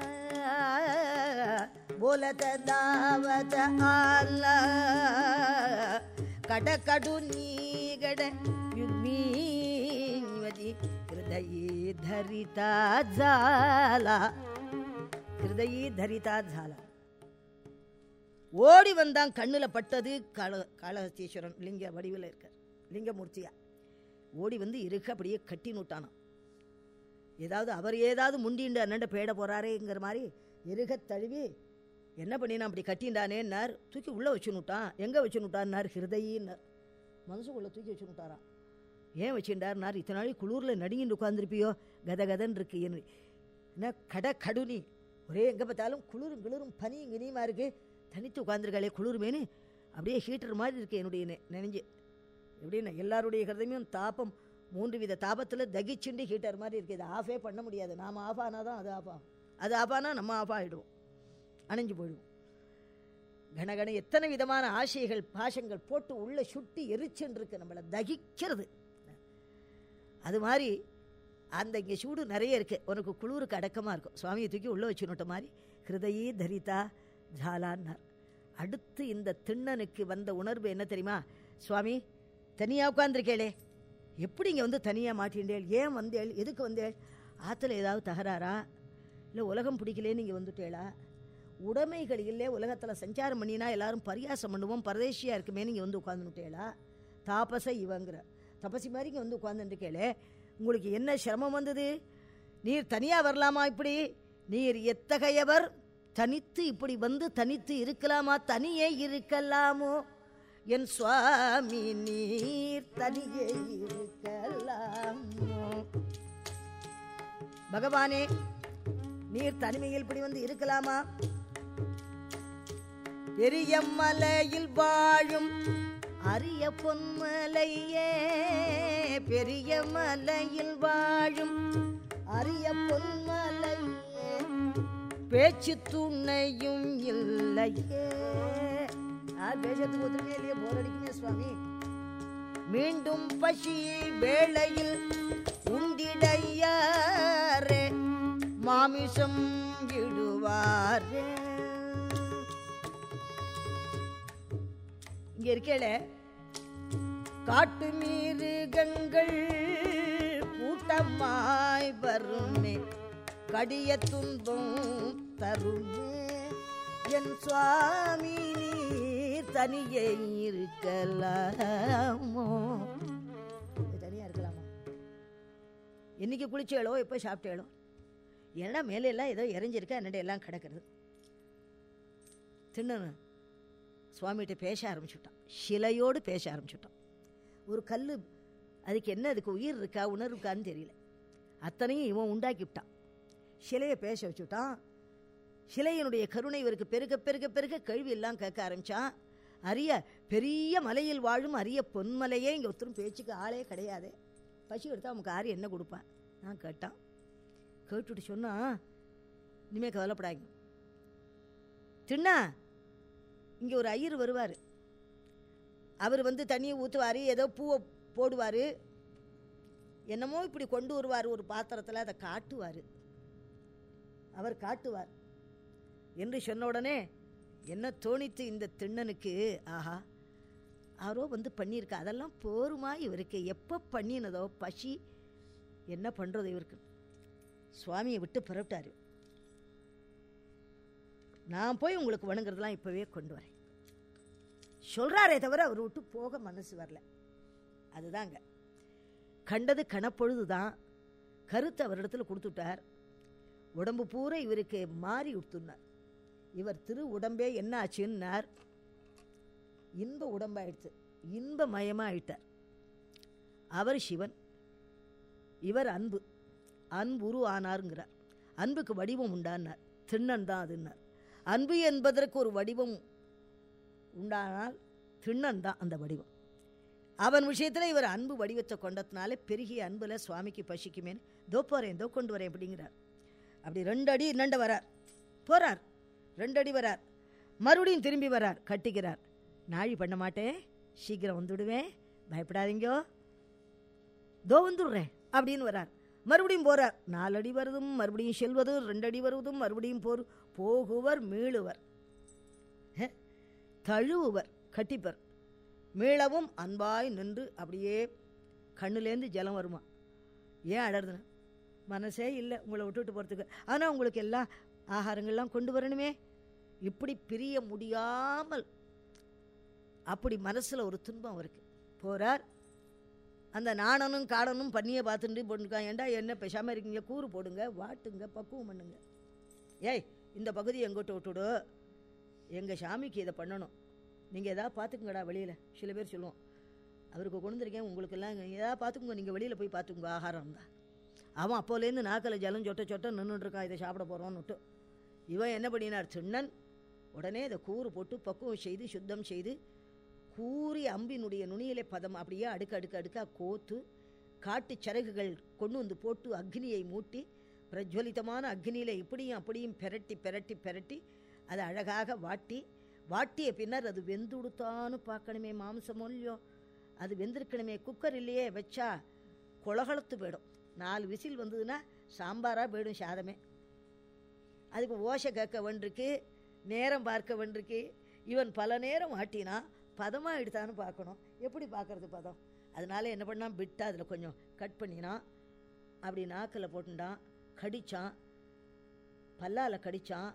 போலத தாவத ஆல. கடகடு நீகட யுக்மீன்வதி ஹிருதயி தரிதா ஜாலா. ஹிருதயி தரிதா ஜாலம் ஓடி வந்தான் கண்ணில் பட்டது கால காளஹஸ்தீஸ்வரன் லிங்க வடிவில் இருக்கார். லிங்கமூர்த்தியா ஓடி வந்து இருக்க அப்படியே கட்டி நூட்டானான் ஏதாவது அவர் ஏதாவது முண்டிண்டு அண்ணண்ட பேட போகிறாரேங்கிற மாதிரி இருக தழுவி என்ன பண்ணினா அப்படி கட்டிண்டானேன்னார். தூக்கி உள்ளே வச்சு நுட்டான். எங்கே வச்சு நுட்டான்னார் ஹிருதயின்னார். மனசுக்குள்ளே தூக்கி வச்சு நுட்டாரான் ஏன் வச்சுட்டார்னார் இத்தனை நாளைக்கு குளூரில் நடுங்கிட்டு உட்காந்துருப்பியோ கத கதன் இருக்கு என்ன கட கடுனி. ஒரே எங்கே பார்த்தாலும் குளிரும் கிளிரும் பனியும் கினியுமா இருக்குது தனித்து உட்காந்துருக்காளே குளிருமேனு? அப்படியே ஹீட்டர் மாதிரி இருக்குது என்னுடைய நினைஞ்சு நெனைஞ்சு. எப்படின்னா எல்லாருடைய ஹிருதயமும் தாபம் மூன்று வித தாபத்தில் தகிச்சுண்டு ஹீட்டர் மாதிரி இருக்குது இதை ஆஃபே பண்ண முடியாது. நாம் ஆஃப் ஆனால் தான் அது ஆஃப் ஆகும். அது ஆஃப் ஆனால் நம்ம ஆஃப் ஆகிடுவோம் அணைஞ்சு போயிடுவோம். கனகன எத்தனை விதமான ஆசைகள் பாஷங்கள் போட்டு உள்ளே சுட்டி எரிச்சுன்னு இருக்கு. நம்மளை தகிக்கிறது. அது மாதிரி அந்த இங்கே சூடு நிறைய இருக்குது உனக்கு குளிருக்கு அடக்கமாக இருக்கும். சுவாமியை தூக்கி உள்ளே வச்சுனுட்ட மாதிரி ஹிருதயி தரிதா ஜாலான்னார். அடுத்து இந்த திண்ணனுக்கு வந்த உணர்வு என்ன தெரியுமா? சுவாமி தனியாக உட்காந்துருக்கேளே எப்படி இங்கே வந்து தனியாக மாட்டின்றேள் ஏன் வந்தேள்? எதுக்கு வந்தேள்? ஆற்றுல ஏதாவது தகராறா? இல்லை உலகம் பிடிக்கலேன்னு இங்கே வந்துட்டேளா? உடைமைகள் இல்லையே உலகத்தில் சஞ்சாரம் பண்ணினா எல்லாரும் பரியாசம் பண்ணுவோம் பரதேசியாக இருக்குமே நீங்கள் வந்து உட்காந்துட்டேளா தாபச இவங்கிற. தபசி மாதிரி இங்கே வந்து உட்காந்துருக்கேளே உங்களுக்கு என்ன சிரமம் வந்தது? நீர் தனியாக வரலாமா இப்படி? நீர் எத்தகையவர்? தனித்து இப்படி வந்து தனித்து இருக்கலாமா? தனியே இருக்கலாமோ? என் சுவாமி நீர் தனியே இருக்கலாமோ? பகவானே நீர் தனிமையில் இப்படி வந்து இருக்கலாமா? பெரிய மலையில் வாழும் அரிய பொன்மலையே பெரிய மலையில் வாழும் அரிய பொன்மலையே பேச்சு துணையும் இல்லையே. யார் பேசுறதுக்கு ஒத்துமே இல்லையே போர் அடிக்குமே சுவாமி. மீண்டும் பசி வேளையில் உண்டிடையாரே மாமிசம் இடுவாரே இங்க இருக்கேளே காட்டு மிருகங்கள் கூட்டமாய் வருமே. கடிய துன்பம் தருமே. என் சுவாமி நீர் தனியே இருக்கலாமோ? இது தனியா இருக்கலாமா? என்னைக்கு குளிச்சேளோ எப்போ சாப்பிட்டேளோ ஏன்னா மேலே எல்லாம் ஏதோ இறைஞ்சிருக்கா என்னடா எல்லாம் கிடக்கிறது. தின்னு சுவாமிகிட்ட பேச ஆரம்பிச்சுட்டான். சிலையோடு பேச ஆரம்பிச்சுட்டான். ஒரு கல் அதுக்கு என்ன அதுக்கு உயிர் இருக்கா உணர்வு இருக்கான்னு தெரியல. அத்தனையும் இவன் உண்டாக்கி விட்டான். சிலையை பேச வச்சுட்டான் சிலையினுடைய கருணை இவருக்கு பெருக பெருக பெருக கேள்வி எல்லாம் கேட்க ஆரம்பிச்சான். அரிய பெரிய மலையில் வாழும் அரிய பொன்மலையே இங்கே ஒருத்தரும் பேச்சுக்கு ஆளே கிடையாது. பசி எடுத்தா அவனுக்கு ஆறு என்ன கொடுப்பான்? நான் கேட்டான். கேட்டுட்டு சொன்னா இனிமேல் கவலைப்படாங்க தின்னா இங்கே ஒரு ஐயர் வருவார். அவர் வந்து தண்ணியை ஊற்றுவார் ஏதோ பூவை போடுவார். என்னமோ இப்படி கொண்டு வருவார் ஒரு பாத்திரத்தில் அதை காட்டுவார். அவர் காட்டுவார். என்று சொன்ன உடனே என்ன தோணித்து இந்த திண்ணனுக்கு? ஆஹா யாரோ வந்து பண்ணியிருக்கா அதெல்லாம் போருமா இவருக்கு? எப்போ பண்ணினதோ பசி என்ன பண்ணுறது இவருக்கு? சுவாமியை விட்டு புறப்பட்டார். நான் போய் உங்களுக்கு வணங்குறதெல்லாம் இப்போவே கொண்டு வரேன். சொல்கிறாரே தவிர அவர் விட்டு போக மனசு வரல. அதுதாங்க. கண்டது கணப்பொழுது தான் கருத்து அவரிடத்தில் கொடுத்துட்டார். உடம்பு பூரா இவருக்கு மாறி விடுத்துனார் இவர் திரு உடம்பே என்ன ஆச்சுன்னார். இன்ப உடம்பாயிடுச்சு. இன்ப மயமாயிட்டார் அவர் சிவன். இவர் அன்பு. அன்புரு ஆனாருங்கிறார். அன்புக்கு வடிவம் உண்டான்னார் திண்ணன் தான் அதுன்னார். அன்பு என்பதற்கு ஒரு வடிவம் உண்டானால் திண்ணன் தான் அந்த வடிவம். அவன் விஷயத்தில் இவர் அன்பு வடிவத்தை கொண்டதுனால பெருகிய அன்பில் சுவாமிக்கு பசிக்குமே தோ போகிறேன் தோ கொண்டு வரேன் அப்படிங்கிறார். அப்படி ரெண்டு அடி நண்ட வரார். போகிறார் ரெண்டு அடி வரார். மறுபடியும் திரும்பி வரார் கட்டிக்கிறார் நாழி பண்ண மாட்டேன். சீக்கிரம் வந்துடுவேன். பயப்படாதீங்கோ. தோ வந்துடுறேன் அப்படின்னு வரார். மறுபடியும் போகிறார் நாலடி வருதும் மறுபடியும் செல்வதும் ரெண்டடி வருவதும் மறுபடியும் போர் போகுவர் மீளுவர். தழுவுவர் கட்டிப்பர். மீளவும் அன்பாய் நின்று அப்படியே கண்ணுலேருந்து ஜலம் வருமா? ஏன் அடர்துன்னு மனசே இல்லை உங்களை விட்டுட்டு போகிறதுக்கு ஆனால் உங்களுக்கு எல்லா ஆகாரங்கள்லாம் கொண்டு வரணுமே. இப்படி பிரிய முடியாமல் அப்படி மனசில் ஒரு துன்பம் இருக்குது போகிறார் அந்த நாணனும் காடனும் பண்ணியை பார்த்துட்டு போட்டுருக்கான் ஏண்டா என்ன பேசாமல் இருக்கீங்க? கூறு போடுங்க வாட்டுங்க பக்குவம் பண்ணுங்க. ஏய் இந்த பகுதி எங்கிட்ட விட்டுடு எங்கள் சாமிக்கு இதை பண்ணணும். நீங்கள் எதாவது பார்த்துக்குங்கடா வெளியில். சில பேர் சொல்லுவோம் அவருக்கு கொண்டு உங்களுக்கெல்லாம் எதாவது பார்த்துக்குங்க நீங்கள் வெளியில் போய் பார்த்துக்குங்க ஆகாரம் தான். அவன் அப்போலேருந்து நாக்கில் ஜலம் சொட்ட சொட்ட நின்றுட்டுருக்கான் இதை சாப்பிட போகிறோன்னுட்டு இவன் என்ன பண்ணினார்? சின்னன் உடனே இதை கூறு போட்டு பக்குவம் செய்து சுத்தம் செய்து கூறி அம்பினுடைய நுனியிலே பதம் அப்படியே அடுக்கு அடுக்கு அடுக்காக கோத்து காட்டு சரகுகள் கொண்டு வந்து போட்டு அக்னியை மூட்டி பிரஜ்வலிதமான அக்னியில் இப்படியும் அப்படியும் பெரட்டி பெரட்டி பெரட்டி அதை அழகாக வாட்டி வாட்டிய பின்னர் அது வெந்துடுத்தான்னு பார்க்கணுமே மாம்சமோ இல்லையோ அது வெந்திருக்கணுமே குக்கர் இல்லையே வச்சா குளகலத்து போயிடும். நாலு விசில் வந்ததுன்னா சாம்பாராக போயிடும் சாதமே. அதுக்கு ஓசை கேட்க வேண்டிருக்கு நேரம் பார்க்க வேண்டிருக்கு. இவன் பல நேரம் ஆட்டினா பதமாக எடுத்தான்னு பார்க்கணும். எப்படி பார்க்கறது பதம்? அதனால என்ன பண்ணான்? பிட்டு அதில் கொஞ்சம் கட் பண்ணினான். அப்படி நாக்கில் போட்டுட்டான் கடிச்சான். பல்லால் கடிச்சான்.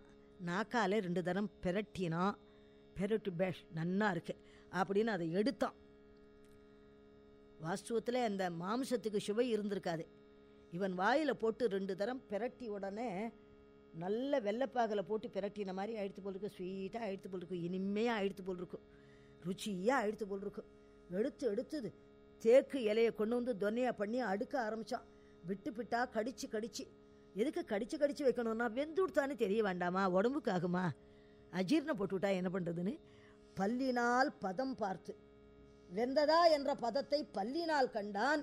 நாக்கால ரெண்டு தரம் பெரட்டினான் பெரட்டு பேஷ் நன்னா இருக்கு அப்படின்னு அதை எடுத்தான். வாஸ்துவத்தில் அந்த மாம்சத்துக்கு சுவை இருந்திருக்காது. இவன் வாயில் போட்டு ரெண்டு தரம் பெரட்டி உடனே நல்ல வெள்ளைப்பாகலை போட்டு பிரட்டின மாதிரி ஆயிடுத்து போல் இருக்கும் ஸ்வீட்டாக ஆயிடுத்து போல் இருக்கும் இனிமையாக ஆயிடுத்து போல் இருக்கும் ருச்சியாக ஆயிடுத்து போல் இருக்கும் எடுத்து எடுத்தது தேக்கு இலையை கொண்டு வந்து தொன்னையாக பண்ணி அடுக்க ஆரம்பித்தான் விட்டு விட்டா கடிச்சு கடிச்சு எதுக்கு கடிச்சு கடிச்சு வைக்கணும்னா வெந்து விட்டான்னு தெரிய வேண்டாமா? உடம்புக்கு ஆகுமா அஜீர்ணம் போட்டு விட்டா என்ன பண்ணுறதுன்னு பல்லினால் பதம் பார்த்து. வெந்ததா என்ற பதத்தை பல்லினால் கண்டான்.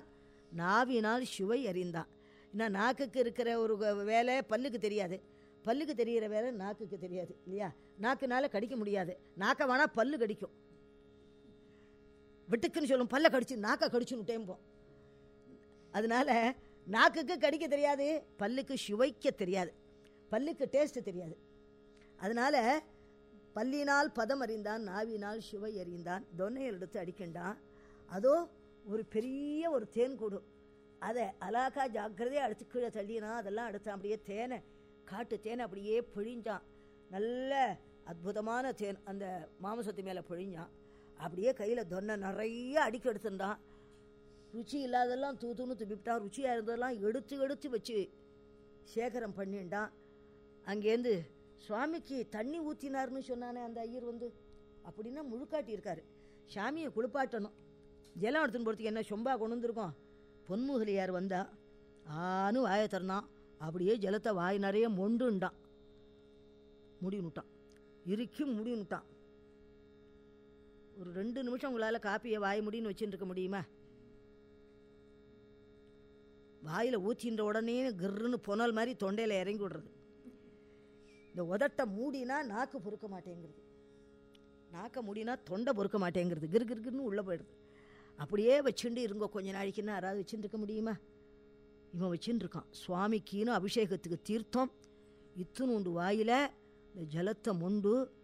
நாவினால் சுவை அறிந்தான். என்ன நாக்குக்கு இருக்கிற ஒரு வேலை பல்லுக்கு தெரியாது. பல்லுக்கு தெரிகிற வேலை நாக்குக்கு தெரியாது இல்லையா? நாக்குனால கடிக்க முடியாது. நாக்கை வேணால் பல்லு கடிக்கும். வெட்டுக்குன்னு சொல்லும் பல்ல கடிச்சு நாக்கை கடிச்சுன்னு டேம்போம் அதனால நாக்குக்கு கடிக்க தெரியாது பல்லுக்கு சுவைக்க தெரியாது. பல்லுக்கு டேஸ்ட் தெரியாது. அதனால பல்லினால் பதம் அறிந்தான் நாவினால் சுவை அறிந்தான் தொன்னையில் எடுத்து அடிக்கின்றான். அதோ ஒரு பெரிய ஒரு தேன் கூடும் அதை அலாக்கா ஜாக்கிரதையாக அடித்து கீழே தள்ளினா அதெல்லாம் அடுத்தான் அப்படியே தேனை காட்டு தேனை அப்படியே பிழிஞ்சான். நல்ல அற்புதமான தேன் அந்த மாமசத்து மேலே பிழிஞ்சான். அப்படியே கையில் தொன்னை நிறைய அடிக்க எடுத்துட்டான் ருச்சி இல்லாததெல்லாம் தூத்துன்னு துப்பிட்டான் ருச்சியாக இருந்ததெல்லாம் எடுத்து எடுத்து வச்சு சேகரம் பண்ணிண்டான். அங்கேருந்து சுவாமிக்கு தண்ணி ஊற்றினார்னு சொன்னானே அந்த ஐயர் வந்து. அப்படின்னா முழுக்காட்டியிருக்காரு சாமியை குளிப்பாட்டணும். ஜலம் எடுத்துன்னு போகிறதுக்கு என்ன சொம்பா கொண்டு வந்திருக்கோம்? பொன்முகலியார் வந்தா ஆனு வாயை திறந்தான். அப்படியே ஜலத்தை வாய் நிறைய மொண்டுண்டான். முடினுட்டான் இறுக்கி முடினுட்டான் ஒரு ரெண்டு நிமிஷம் உங்களால் காப்பியை வாய் முடின்னு வச்சுட்டு இருக்க முடியுமா? வாயில் ஊற்றின்ற உடனே கிர்ன்னு புனல் மாதிரி தொண்டையில் இறங்கி விடுறது. இந்த உதட்டை மூடினா நாக்கு பொறுக்க மாட்டேங்கிறது. நாக்கை மூடினா தொண்டை பொறுக்க மாட்டேங்கிறது. கிரு கிருன்னு உள்ளே போயிடுது. அப்படியே வச்சுட்டு இருங்க கொஞ்ச நாளைக்குன்னு யாராவது வச்சுட்டு இருக்க முடியுமா? இவன் வச்சுட்டு இருக்கான் சுவாமிக்கின்னு அபிஷேகத்துக்கு தீர்த்தம். இத்துணுண்டு வாயில் இந்த ஜலத்தை மொண்டு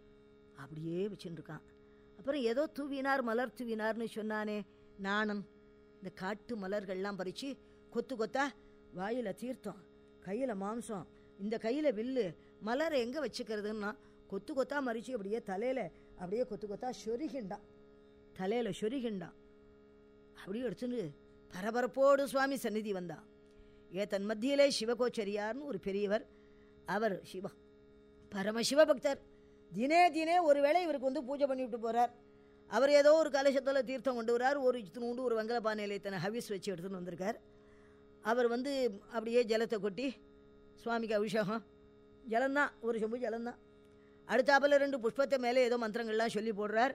அப்படியே வச்சுட்டு இருக்கான் அப்புறம் ஏதோ தூவினார் மலர் தூவினார்னு சொன்னானே நாணம். இந்த காட்டு மலர்கள்லாம் பறித்து கொத்து கொத்தா வாயில் தீர்த்தம் கையில் மாம்சம். இந்த கையில் வில்லு மலரை எங்கே வச்சுக்கிறதுன்னா கொத்து கொத்தா மறித்து அப்படியே தலையில் அப்படியே கொத்து கொத்தா சொருகிண்டான் தலையில் சொருகிண்டான் அப்படியே எடுத்துன்னு பரபரப்போடு சுவாமி சந்நிதி வந்தான் ஏ தன் மத்தியிலே சிவகோச்சரியார்னு ஒரு பெரியவர் அவர் சிவா பரம சிவபக்தர். தினே தினே ஒருவேளை இவருக்கு வந்து பூஜை பண்ணிவிட்டு போகிறார் அவர் ஏதோ ஒரு கலசத்தில் தீர்த்தம் கொண்டு வரார் ஒரு இத்தனூண்டு ஒரு வெங்கல பானையில் இத்தனை ஹவிஸ் வச்சு எடுத்துன்னு வந்திருக்கார். அவர் வந்து அப்படியே ஜலத்தை கொட்டி சுவாமிக்கு அபிஷேகம். ஜலந்தான் ஒரு சொம்பு ஜலந்தான் அடுத்தாப்பில் ரெண்டு புஷ்பத்தை மேலே ஏதோ மந்திரங்கள்லாம் சொல்லி போடுறார்.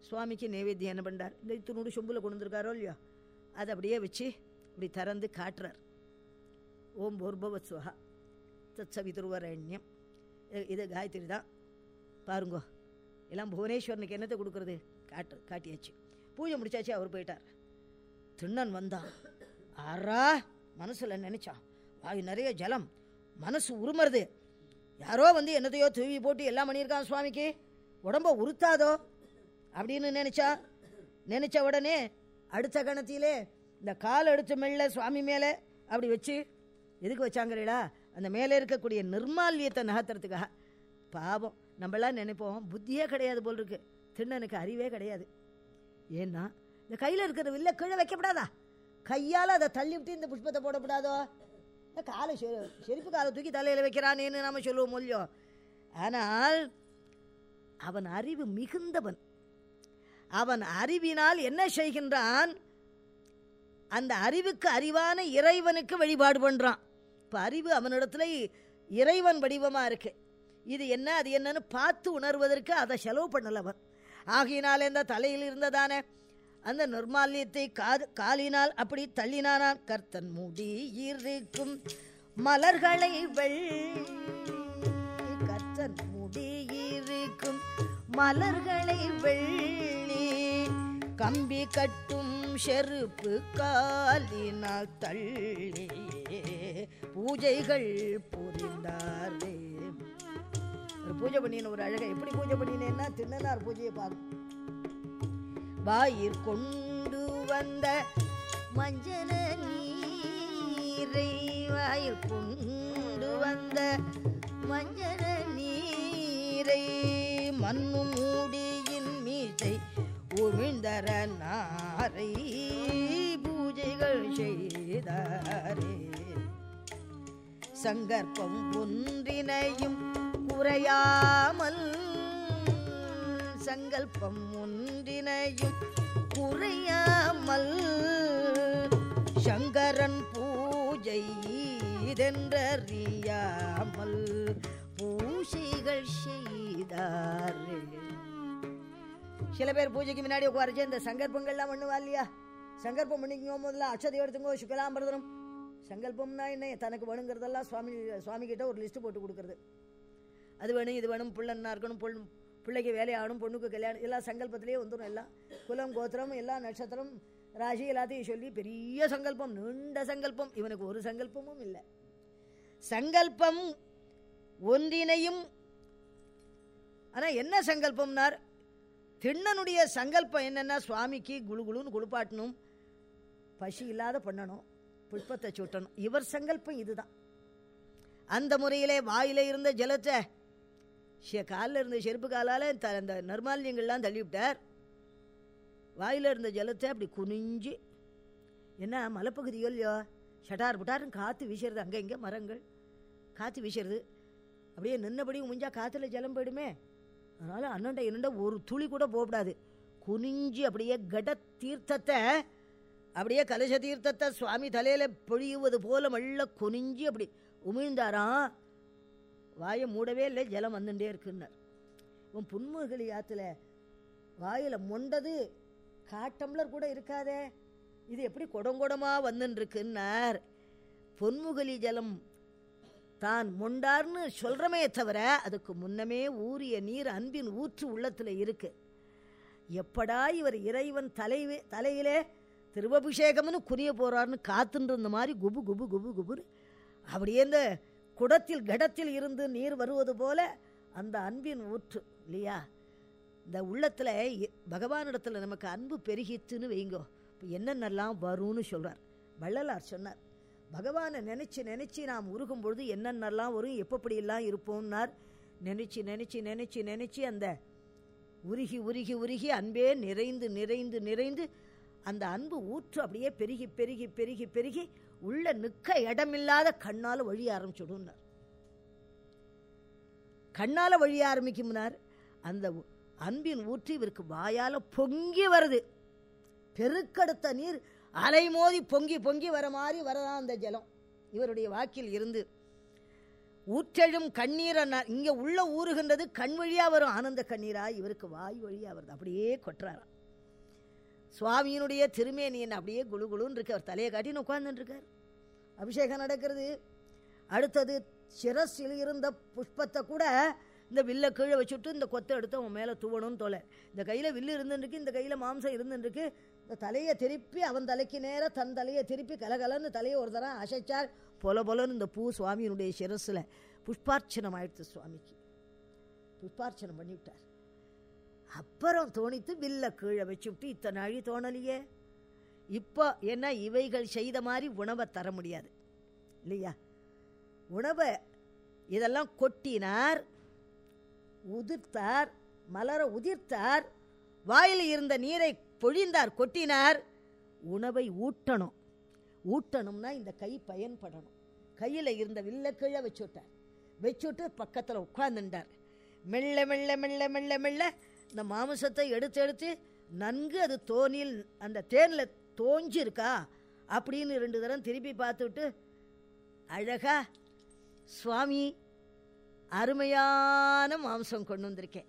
சுவாமிக்கு நைவேத்தியம் என்ன பண்ணுறார் இந்த இத்தனூடு சொம்பில் கொண்டு வந்திருக்காரோ இல்லையோ? அதை அப்படியே வச்சு இப்படி திறந்து காட்டுறார். ஓம் பூர்பவத் சுவஹா. தத் சவிதுர்வரண்யம் இது இது காயத்ரி தான். பாருங்கோ எல்லாம் புவனேஸ்வரனுக்கு என்னத்தை கொடுக்குறது? காட்டு காட்டியாச்சு. பூஜை முடிச்சாச்சு அவர் போயிட்டார். திண்ணன் வந்தான். ஆறா! மனசில் நினச்சான் வாய் நிறைய ஜலம் மனசு உருமருது. யாரோ வந்து என்னத்தையோ தூவி போட்டு எல்லாம் பண்ணியிருக்கான் சுவாமிக்கு. உடம்ப உறுத்தாதோ அப்படின்னு நினச்சா நினச்ச உடனே அடுத்த கணத்திலே இந்த கால் எடுத்து மெல்ல சுவாமி மேலே அப்படி வச்சு எதுக்கு வச்சாங்கிறீங்களா அந்த மேலே இருக்கக்கூடிய நிர்மால்யத்தை நகர்த்துறதுக்காக. பாவம் நம்மளாம் நினைப்போம் புத்தியே கிடையாது போல் இருக்கு. திண்ணனுக்கு அறிவே கிடையாது. ஏன்னா இந்த கையில் இருக்கிற வில்ல கீழே வைக்கப்படாதா? கையால் அதை தள்ளி விட்டு இந்த புஷ்பத்தை போடக்கூடாதோ? காலை செ- செருப்பு காலை தூக்கி தலையில் வைக்கிறானேன்னு நாம் சொல்லுவோம் மொழியோ. ஆனால் அவன் அறிவு மிகுந்தவன். அவன் அறிவினால் என்ன செய்கின்றான்? அந்த அறிவுக்கு அறிவான இறைவனுக்கு வழிபாடு பண்ணுறான் இப்போ அறிவு அவனிடத்துல இறைவன் வடிவமாக இருக்கு. இது என்ன அது என்னன்னு பார்த்து உணர்வதற்கு அதை செலவு பண்ணலவன். ஆகையினால் இந்த தலையில் இருந்ததானே அந்த நிர்மால்யத்தை காது காலினால் அப்படி தள்ளினானான் கர்த்தன். முடி இருக்கும் மலர்களை வெள். கர்த்தன் முடி இருக்கும் மலர்களை வெள்ளி கம்பி கட்டும் செருப்பு காலினால் தள்ளி பூஜைகள் புரிந்தாரே ஒரு பூஜை பண்ணின ஒரு அழகை. எப்படி பூஜை பண்ணினேன்னா திண்ணனார் பூஜையை பார்க்கும் வாயிற் கொண்டு வந்த மஞ்சன நீரை வாயிற் கொண்டு வந்த மஞ்சன நீரை மண்ணு மூடியின் மீசை உமிழ்ந்தர நாரை பூஜைகள் செய்தாரே. சங்கற்பம் ஒன்றினையும் குறையாமல் சங்கல்பம் ஒன்றினையும் குறையாமல் சங்கரன் பூஜை இதென்றறியாமல் பூசைகள் செய்தார். சில பேர் பூஜைக்கு முன்னாடி உட்காரச்சு இந்த சங்கல்பங்கள்லாம் பண்ணுவா இல்லையா? சங்கல்பம் பண்ணிக்கோ முதல்ல அக்ஷதை எடுத்துங்கோ சுக்கலாம்பிரதனம். சங்கல்பம்னா என்ன? தனக்கு வேணுங்கிறதெல்லாம் சுவாமி சுவாமி கிட்ட ஒரு லிஸ்ட் போட்டு கொடுக்கறது. அது வேணும் இது வேணும் புள்ளன்னா இருக்கணும் பொண்ணு பிள்ளைக்கு வேலையாகணும் பொண்ணுக்கு கல்யாணம் எல்லாம் சங்கல்பத்திலேயே வந்துடும் எல்லாம். குலம் கோத்திரம் எல்லா நட்சத்திரம் ராசி எல்லாத்தையும் சொல்லி பெரிய சங்கல்பம் நீண்ட சங்கல்பம். இவனுக்கு ஒரு சங்கல்பமும் இல்லை. சங்கல்பம் ஒன்றினையும் ஆனால் என்ன சங்கல்பம்னார்? திண்ணனுடைய சங்கல்பம் என்னென்னா சுவாமிக்கு குழு குளுன்னு குளிப்பாட்டணும். பசி இல்லாத பண்ணணும். புஷ்பத்தை சுட்டணும். இவர் சங்கல்பம் இதுதான். அந்த முறையிலே வாயில இருந்த ஜலத்தை கால்ல இருந்த செருப்பு காலால் த அந்த நர்மாலியங்கள்லாம் தள்ளிவிட்டார். வாயில இருந்த ஜலத்தை அப்படி குனிஞ்சு என்ன மலைப்பகுதியோ இல்லையோ ஷட்டார் புட்டார்னு காற்று வீசுறது அங்கே இங்கே மரங்கள் காற்று வீசுறது. அப்படியே நின்னபடியும் முடிஞ்சா காற்றுல ஜலம் போயிடுமே. அதனால் அண்ணன்ட என்னண்ட ஒரு துளி கூட போகக்கூடாது. குனிஞ்சு அப்படியே கட தீர்த்தத்தை அப்படியே கலச தீர்த்தத்தை சுவாமி தலையில் பொழியுவது போல மெல்ல குனிஞ்சு அப்படி உமிழ்ந்தாராம். வாயை மூடவே இல்லை ஜலம் வந்துட்டே இருக்குன்னார். இவன் புன்முகலி ஆற்றுல வாயில் மொண்டது காட்டம்ளர் கூட இருக்காதே. இது எப்படி குடங்குடமாக வந்துன்னு பொன்முகலி ஜலம் தான் மொண்டார்னு சொல்கிறமே தவிர அதுக்கு முன்னமே ஊறிய நீர் அன்பின் ஊற்று உள்ளத்தில் இருக்கு. எப்படா இவர் இறைவன் தலைவே தலையிலே திருவபிஷேகம்னு குறிய போகிறாருன்னு காத்துட்டு இருந்த மாதிரி குபு குபு குபு குபுன்னு அப்படியே இந்த குடத்தில் கடத்தில் இருந்து நீர் வருவது போல அந்த அன்பின் ஊற்று இல்லையா? இந்த உள்ளத்தில் பகவானிடத்தில் நமக்கு அன்பு பெருகித்துன்னு வைங்கோ. இப்போ என்னென்னலாம் வரும்னு சொல்கிறார் வள்ளலார் சொன்னார் பகவானை நினச்சி நினச்சி நாம் உருகும் பொழுது என்னென்னலாம் வரும் எப்படியெல்லாம் இருப்போம்னார்? நினச்சி நினச்சி நினச்சி நினச்சி அந்த உருகி உருகி உருகி அன்பே நிறைந்து நிறைந்து நிறைந்து அந்த அன்பு ஊற்று அப்படியே பெருகி பெருகி பெருகி பெருகி உள்ள நிற்க இடமில்லாத கண்ணால் வழிய ஆரம்பிச்சுடுன்னார் கண்ணால் வழிய ஆரம்பிக்கும்னார். அந்த அன்பின் ஊற்று இவருக்கு வாயால் பொங்கி வருது. பெருக்கெடுத்த நீர் அலை மோதி பொங்கி பொங்கி வர மாதிரி வரதான் அந்த ஜலம். இவருடைய வாக்கில் இருந்து ஊற்றெழும் கண்ணீர் இங்கே உள்ள ஊறுகின்றது கண் வழியாக வரும். ஆனந்த கண்ணீராக இவருக்கு வாய் வழியாக வருது. அப்படியே கொட்டுறாராம். சுவாமியினுடைய திருமேனியன் அப்படியே குழு குழுன்னு இருக்கு. அவர் தலையை காட்டின்னு உட்கார்ந்துட்டு அபிஷேகம் நடக்கிறது. அடுத்தது சிரஸில் இருந்த புஷ்பத்தை கூட இந்த வில்லை கீழே வச்சுட்டு இந்த கொத்தை எடுத்து அவன் மேலே தூவணும்னு தோலை. இந்த கையில் வில்லு இருந்துருக்கு இந்த கையில் மாம்சம் இருந்துருக்கு இந்த தலையை திருப்பி அவன் தலைக்கு நேராக தன் தலையை திருப்பி கலகலன்னு தலையை ஒரு தரம் அசைச்சார். பொல பொலன்னு இந்த பூ சுவாமியினுடைய சிரஸில் புஷ்பார்ச்சனம் ஆயிடுச்சு சுவாமிக்கு. புஷ்பார்ச்சனம் பண்ணிவிட்டார். அப்புறம் தோணித்து வில்ல கீழே வச்சுவிட்டு இத்தனை அழி தோணலையே. இப்போ என்ன இவைகள் செய்த மாதிரி உணவை தர முடியாது. இல்லையா? உணவை இதெல்லாம் கொட்டினார் உதிர்த்தார் மலர உதிர்த்தார் வாயில் இருந்த நீரை பொழிந்தார் கொட்டினார். உணவை ஊட்டணும். ஊட்டணும்னா இந்த கை பயன்படணும். கையில் இருந்த வில்ல கீழே வச்சுட்டார். வச்சுட்டு பக்கத்தில் உட்காந்துட்டார் மெல்ல மெல்ல மெல்ல மெல்ல மெல்ல இந்த மாமிசத்தை எடுத்து எடுத்து நன்கு அது தோனில் அந்த தேனில் தோஞ்சிருக்கா? அப்படின்னு ரெண்டு தரம் திருப்பி பார்த்துட்டு அழகா சுவாமி அருமையான மாம்சம் கொண்டு வந்திருக்கேன்.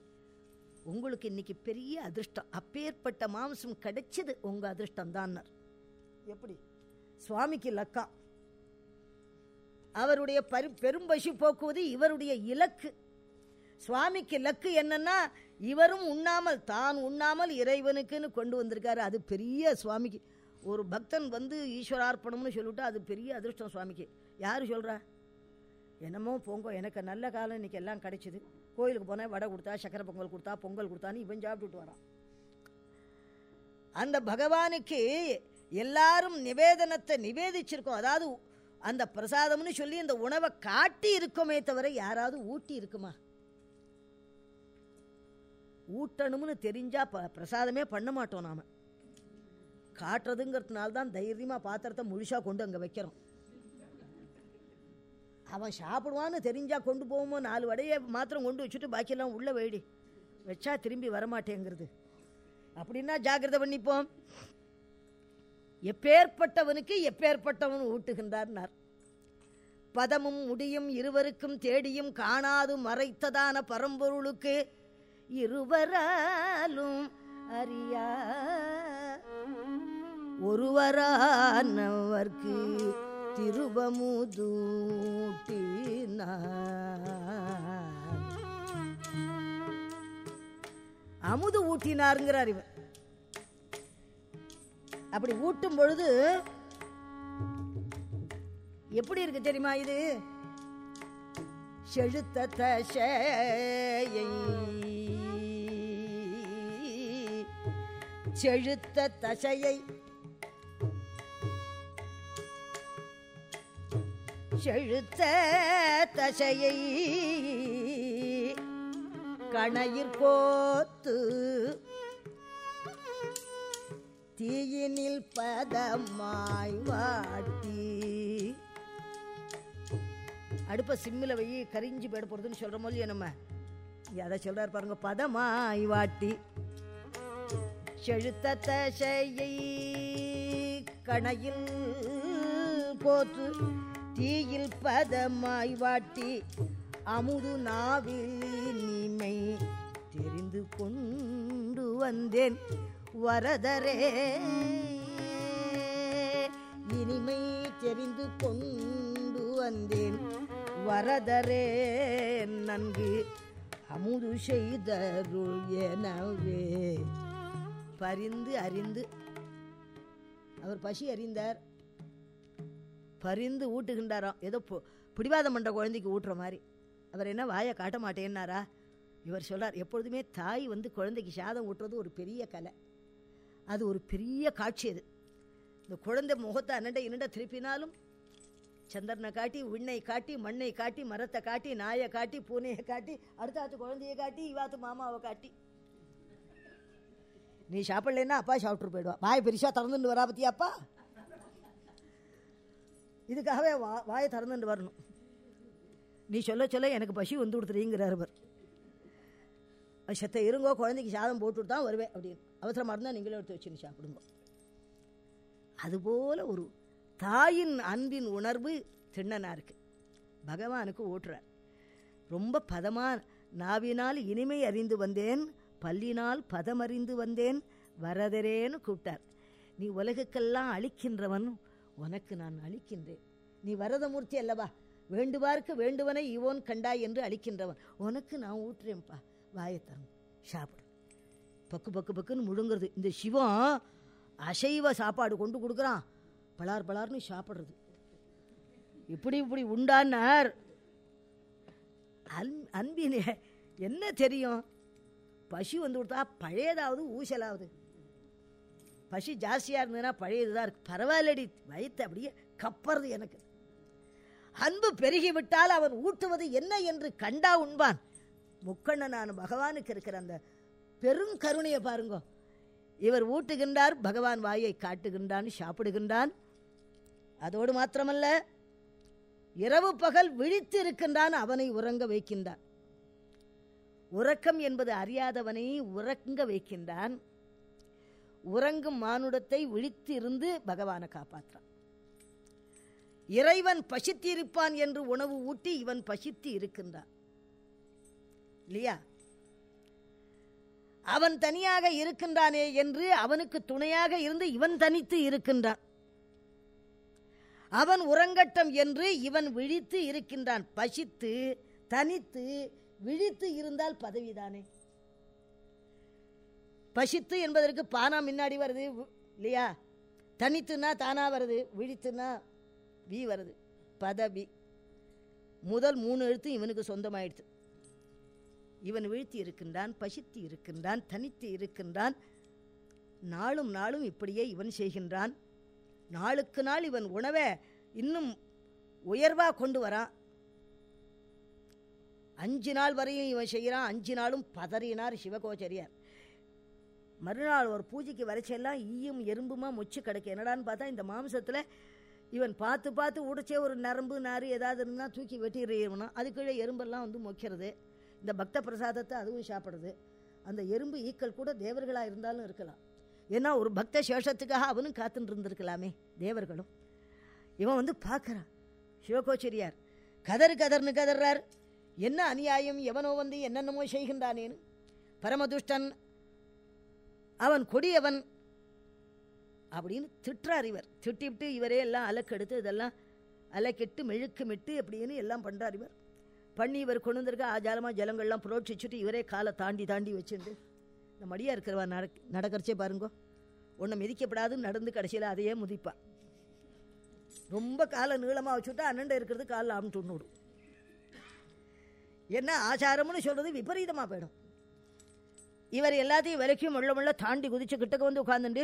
உங்களுக்கு இன்னைக்கு பெரிய அதிர்ஷ்டம். அப்பேற்பட்ட மாம்சம் கிடைச்சது உங்க அதிர்ஷ்டம் தான்னார் எப்படி? சுவாமிக்கு லக்கா அவருடைய பரி பெரும்பசி போக்குவது இவருடைய இலக்கு. சுவாமிக்கு லக்கு என்னன்னா இவரும் உண்ணாமல் தான் உண்ணாமல் இறைவனுக்குன்னு கொண்டு வந்திருக்காரு. அது பெரிய சுவாமிக்கு. ஒரு பக்தன் வந்து ஈஸ்வரார்ப்பணம்னு சொல்லிவிட்டு அது பெரிய அதிர்ஷ்டம் சுவாமிக்கு. யார் சொல்கிறா என்னமோ போங்கோ எனக்கு நல்ல காலம் இன்னைக்கு எல்லாம் கிடைச்சிது. கோயிலுக்கு போனேன் வடை கொடுத்தா சக்கரை பொங்கல் கொடுத்தா பொங்கல் கொடுத்தான்னு இவன் சாப்பிட்டுட்டு வரான். அந்த பகவானுக்கு எல்லாரும் நிவேதனத்தை நிவேதிச்சிருக்கோம். அதாவது அந்த பிரசாதம்னு சொல்லி அந்த உணவை காட்டி இருக்கோமே தவிர யாராவது ஊட்டி இருக்குமா ஊட்டணும்னு தெரிஞ்சால் ப பிரசாதமே பண்ண மாட்டோம் நாம். காட்டுறதுங்கிறதுனால தான் தைரியமாக பாத்திரத்தை முழுசாக கொண்டு அங்கே வைக்கிறோம். அவன் சாப்பிடுவான்னு தெரிஞ்சால் கொண்டு போவோமோ நாலு வடையை மாத்திரம் கொண்டு வச்சுட்டு பாக்கியெல்லாம் உள்ளே வைடி. வச்சா திரும்பி வரமாட்டேங்கிறது. அப்படின்னா ஜாக்கிரதை பண்ணிப்போம். எப்பேற்பட்டவனுக்கு எப்பேற்பட்டவன் ஊட்டுகின்றார்னார். பதமும் முடியும் இருவருக்கும் தேடியும் காணாது மறைத்ததான பரம்பொருளுக்கு இருவராலும் அறியா. ஒருவரானவர்க்கு திருபமுதூட்டினார் அமுது ஊட்டினாருங்கிறார் இவர். அப்படி ஊட்டும் பொழுது எப்படி இருக்கு தெரியுமா இது? செழுத்த தசையை செழுத்த தசையை. செழுத்த தசையை கணையிற் கோத்து தீயினில் பதமாய் வாட்டி. அடுப்பை சிம்மில் வை கரிஞ்சு போயிட போகிறதுன்னு சொல்கிற போது நம்ம. அதை சொல்கிறார் பாருங்க பதமாய் வாட்டி. செழுத்த தசையை கணையில் போத்து தீயில் பதமாய் வாட்டி அமுது நாவில் நீமை தெரிந்து கொண்டு வந்தேன். வரதரே இனிமை தெரிந்து கொண்டு வந்தேன். வரதரே நன்கு அமுது செய்தருள் எனவே பரிந்து அறிந்து. அவர் பசி அறிந்தார். பரிந்து ஊட்டுகின்றாராம். ஏதோ பு- பிடிவாதம் பண்ணுற குழந்தைக்கு ஊட்டுற மாதிரி. அவர் என்ன வாயை காட்ட மாட்டேன்னாரா? இவர் சொல்கிறார் எப்பொழுதுமே தாய் வந்து குழந்தைக்கு சாதம் ஊட்டுறது ஒரு பெரிய கலை. அது ஒரு பெரிய காட்சி அது. இந்த குழந்தை முகத்தை அன்னண்ட இன்னண்ட திருப்பினாலும் சந்திரனை காட்டி விண்ணை காட்டி மண்ணை காட்டி மரத்தை காட்டி நாயை காட்டி பூனையை காட்டி அடுத்தாத்து குழந்தையை காட்டி இவாத்து மாமாவை காட்டி. நீ சாப்பிட்லன்னா அப்பா சாப்பிட்டு போயிடுவா. வாயை பெருசாக திறந்துட்டு வரா பத்தியாப்பா? இதுக்காகவே வா வாயை திறந்துட்டு வரணும். நீ சொல்ல சொல்ல எனக்கு பசி வந்து கொடுத்துறீங்கிறார் அவர் செத்த இருங்கோ குழந்தைக்கு சாதம் போட்டுட்டு தான் வருவேன் அப்படின்னு. அவசரமாக இருந்தால் நீங்களே எடுத்து வச்சு சாப்பிடுங்க. அதுபோல் ஒரு தாயின் அன்பின் உணர்வு திண்ணனாருக்கு. பகவானுக்கு ஓட்டுறார். ரொம்ப பதமாக நாவினால் இனிமை அறிந்து வந்தேன். பல்லினால் பதமறிந்து வந்தேன் வரதரேன்னு கூப்பிட்டார். நீ உலகுக்கெல்லாம் அழிக்கின்றவன் உனக்கு நான் அழிக்கின்றேன். நீ வரதமூர்த்தி அல்லவா? வேண்டுவார்க்க வேண்டுவனை இவோன் கண்டாய் என்று அழிக்கின்றவன். உனக்கு நான் ஊற்றுறேன்ப்பா. வாயத்தரம் சாப்பிடு. பக்கு பக்கு பக்குன்னு முழுங்குறது. இந்த சிவம் அசைவ சாப்பாடு கொண்டு கொடுக்குறான். பலார் பலார்னு சாப்பிட்றது. இப்படி இப்படி உண்டானார். அன் அன்பினே என்ன தெரியும்? பசி வந்து கொடுத்தா பழையதாவது ஊசலாவது. பசி ஜாஸ்தியாக இருந்ததுன்னா பழையது தான் இருக்கு. பரவாயில்லடி வயிற்று அப்படியே கப்பறது எனக்கு. அன்பு பெருகிவிட்டால் அவன் ஊட்டுவது என்ன என்று கண்டா உண்பான். முக்கண்ணனான பகவானுக்கு இருக்கிற அந்த பெருங்கருணையை பாருங்க. இவர் ஊட்டுகின்றார் பகவான் வாயை காட்டுகின்றான் சாப்பிடுகின்றான். அதோடு மாத்திரமல்ல இரவு பகல் விழித்து இருக்கின்றான் அவனை உறங்க வைக்கின்றான். உறக்கம் என்பது அறியாதவனை உறங்க வைக்கின்றான். உறங்கும் மானுடத்தை விழித்து இருந்து பகவானை காப்பாற்றான். இறைவன் பசித்து இருப்பான் என்று உணவு ஊட்டி இவன் பசித்து இருக்கின்றான். இல்லையா? அவன் தனியாக இருக்கின்றானே என்று அவனுக்கு துணையாக இருந்து இவன் தனித்து இருக்கின்றான். அவன் உறங்கட்டம் என்று இவன் விழித்து இருக்கின்றான். பசித்து தனித்து விழித்து இருந்தால் பதவிதானே? பசித்து என்பதற்கு பானா முன்னாடி வருது இல்லையா? தனித்துனா தானா வருது விழித்துனா வி வருது. பதவி. முதல் மூணு எழுத்து இவனுக்கு சொந்தமாயிடுச்சு. இவன் வீழ்த்தி இருக்கின்றான் பசித்து இருக்கின்றான் தனித்து இருக்கின்றான். நாளும் நாளும் இப்படியே இவன் செய்கின்றான். நாளுக்கு நாள் இவன் உணவை இன்னும் உயர்வாக கொண்டு வரான். அஞ்சு நாள் வரையும் இவன் செய்கிறான் அஞ்சு நாளும் பதறினார் சிவகோச்சரியார். மறுநாள் ஒரு பூஜைக்கு வரைச்செல்லாம் ஈயும் எறும்புமா மொச்சு கிடக்கு. என்னடான்னு பார்த்தா இந்த மாம்சத்தில் இவன் பார்த்து பார்த்து உடைச்சே ஒரு நரம்பு நாறு ஏதாவது இருந்தால் தூக்கி வெட்டிடுறவனா அதுக்குள்ளே எறும்பெல்லாம் வந்து மொக்கிறது. இந்த பக்த பிரசாதத்தை அதுவும் சாப்பிடுது அந்த எறும்பு ஈக்கள் கூட தேவர்களாக இருந்தாலும் இருக்கலாம். ஏன்னா ஒரு பக்த சேஷத்துக்காக அவனும் காத்துட்டு இருந்திருக்கலாமே தேவர்களும். இவன் வந்து பார்க்குறான். சிவகோச்சரியார் கதறு கதர்னு கதர்றார். என்ன அநியாயம்? எவனோ வந்து என்னென்னமோ செய்கின்றானேன்னு பரமதுஷ்டன் அவன் கொடியவன் அப்படின்னு திட்டுறார் இவர். திட்டிவிட்டு இவரே எல்லாம் அலக்கெடுத்து இதெல்லாம் அலக்கெட்டு மெழுக்குமிட்டு அப்படின்னு எல்லாம் பண்ணுறார் இவர். பண்ணி இவர் கொண்டு வந்திருக்க ஆஜாலமாக ஜலங்கள்லாம் புரோட்சிச்சுட்டு இவரே காலை தாண்டி தாண்டி வச்சுட்டு இந்த மடியாக இருக்கிறவா நடக் நடக்கிறச்சே பாருங்கோ. ஒன்றை மிதிக்கப்படாதுன்னு நடந்து கடைசியில் அதையே முதிப்பான் ரொம்ப காலை நீளமாக வச்சுட்டா அண்ணண்டை இருக்கிறது காலில் ஆமிட்டு விடும் என்ன ஆச்சாரம்னு சொல்கிறது விபரீதமாக போயிடும். இவர் எல்லாத்தையும் விலைக்கும் முள்ள முள்ள தாண்டி குதிச்சு கிட்டக்க வந்து உட்காந்துட்டு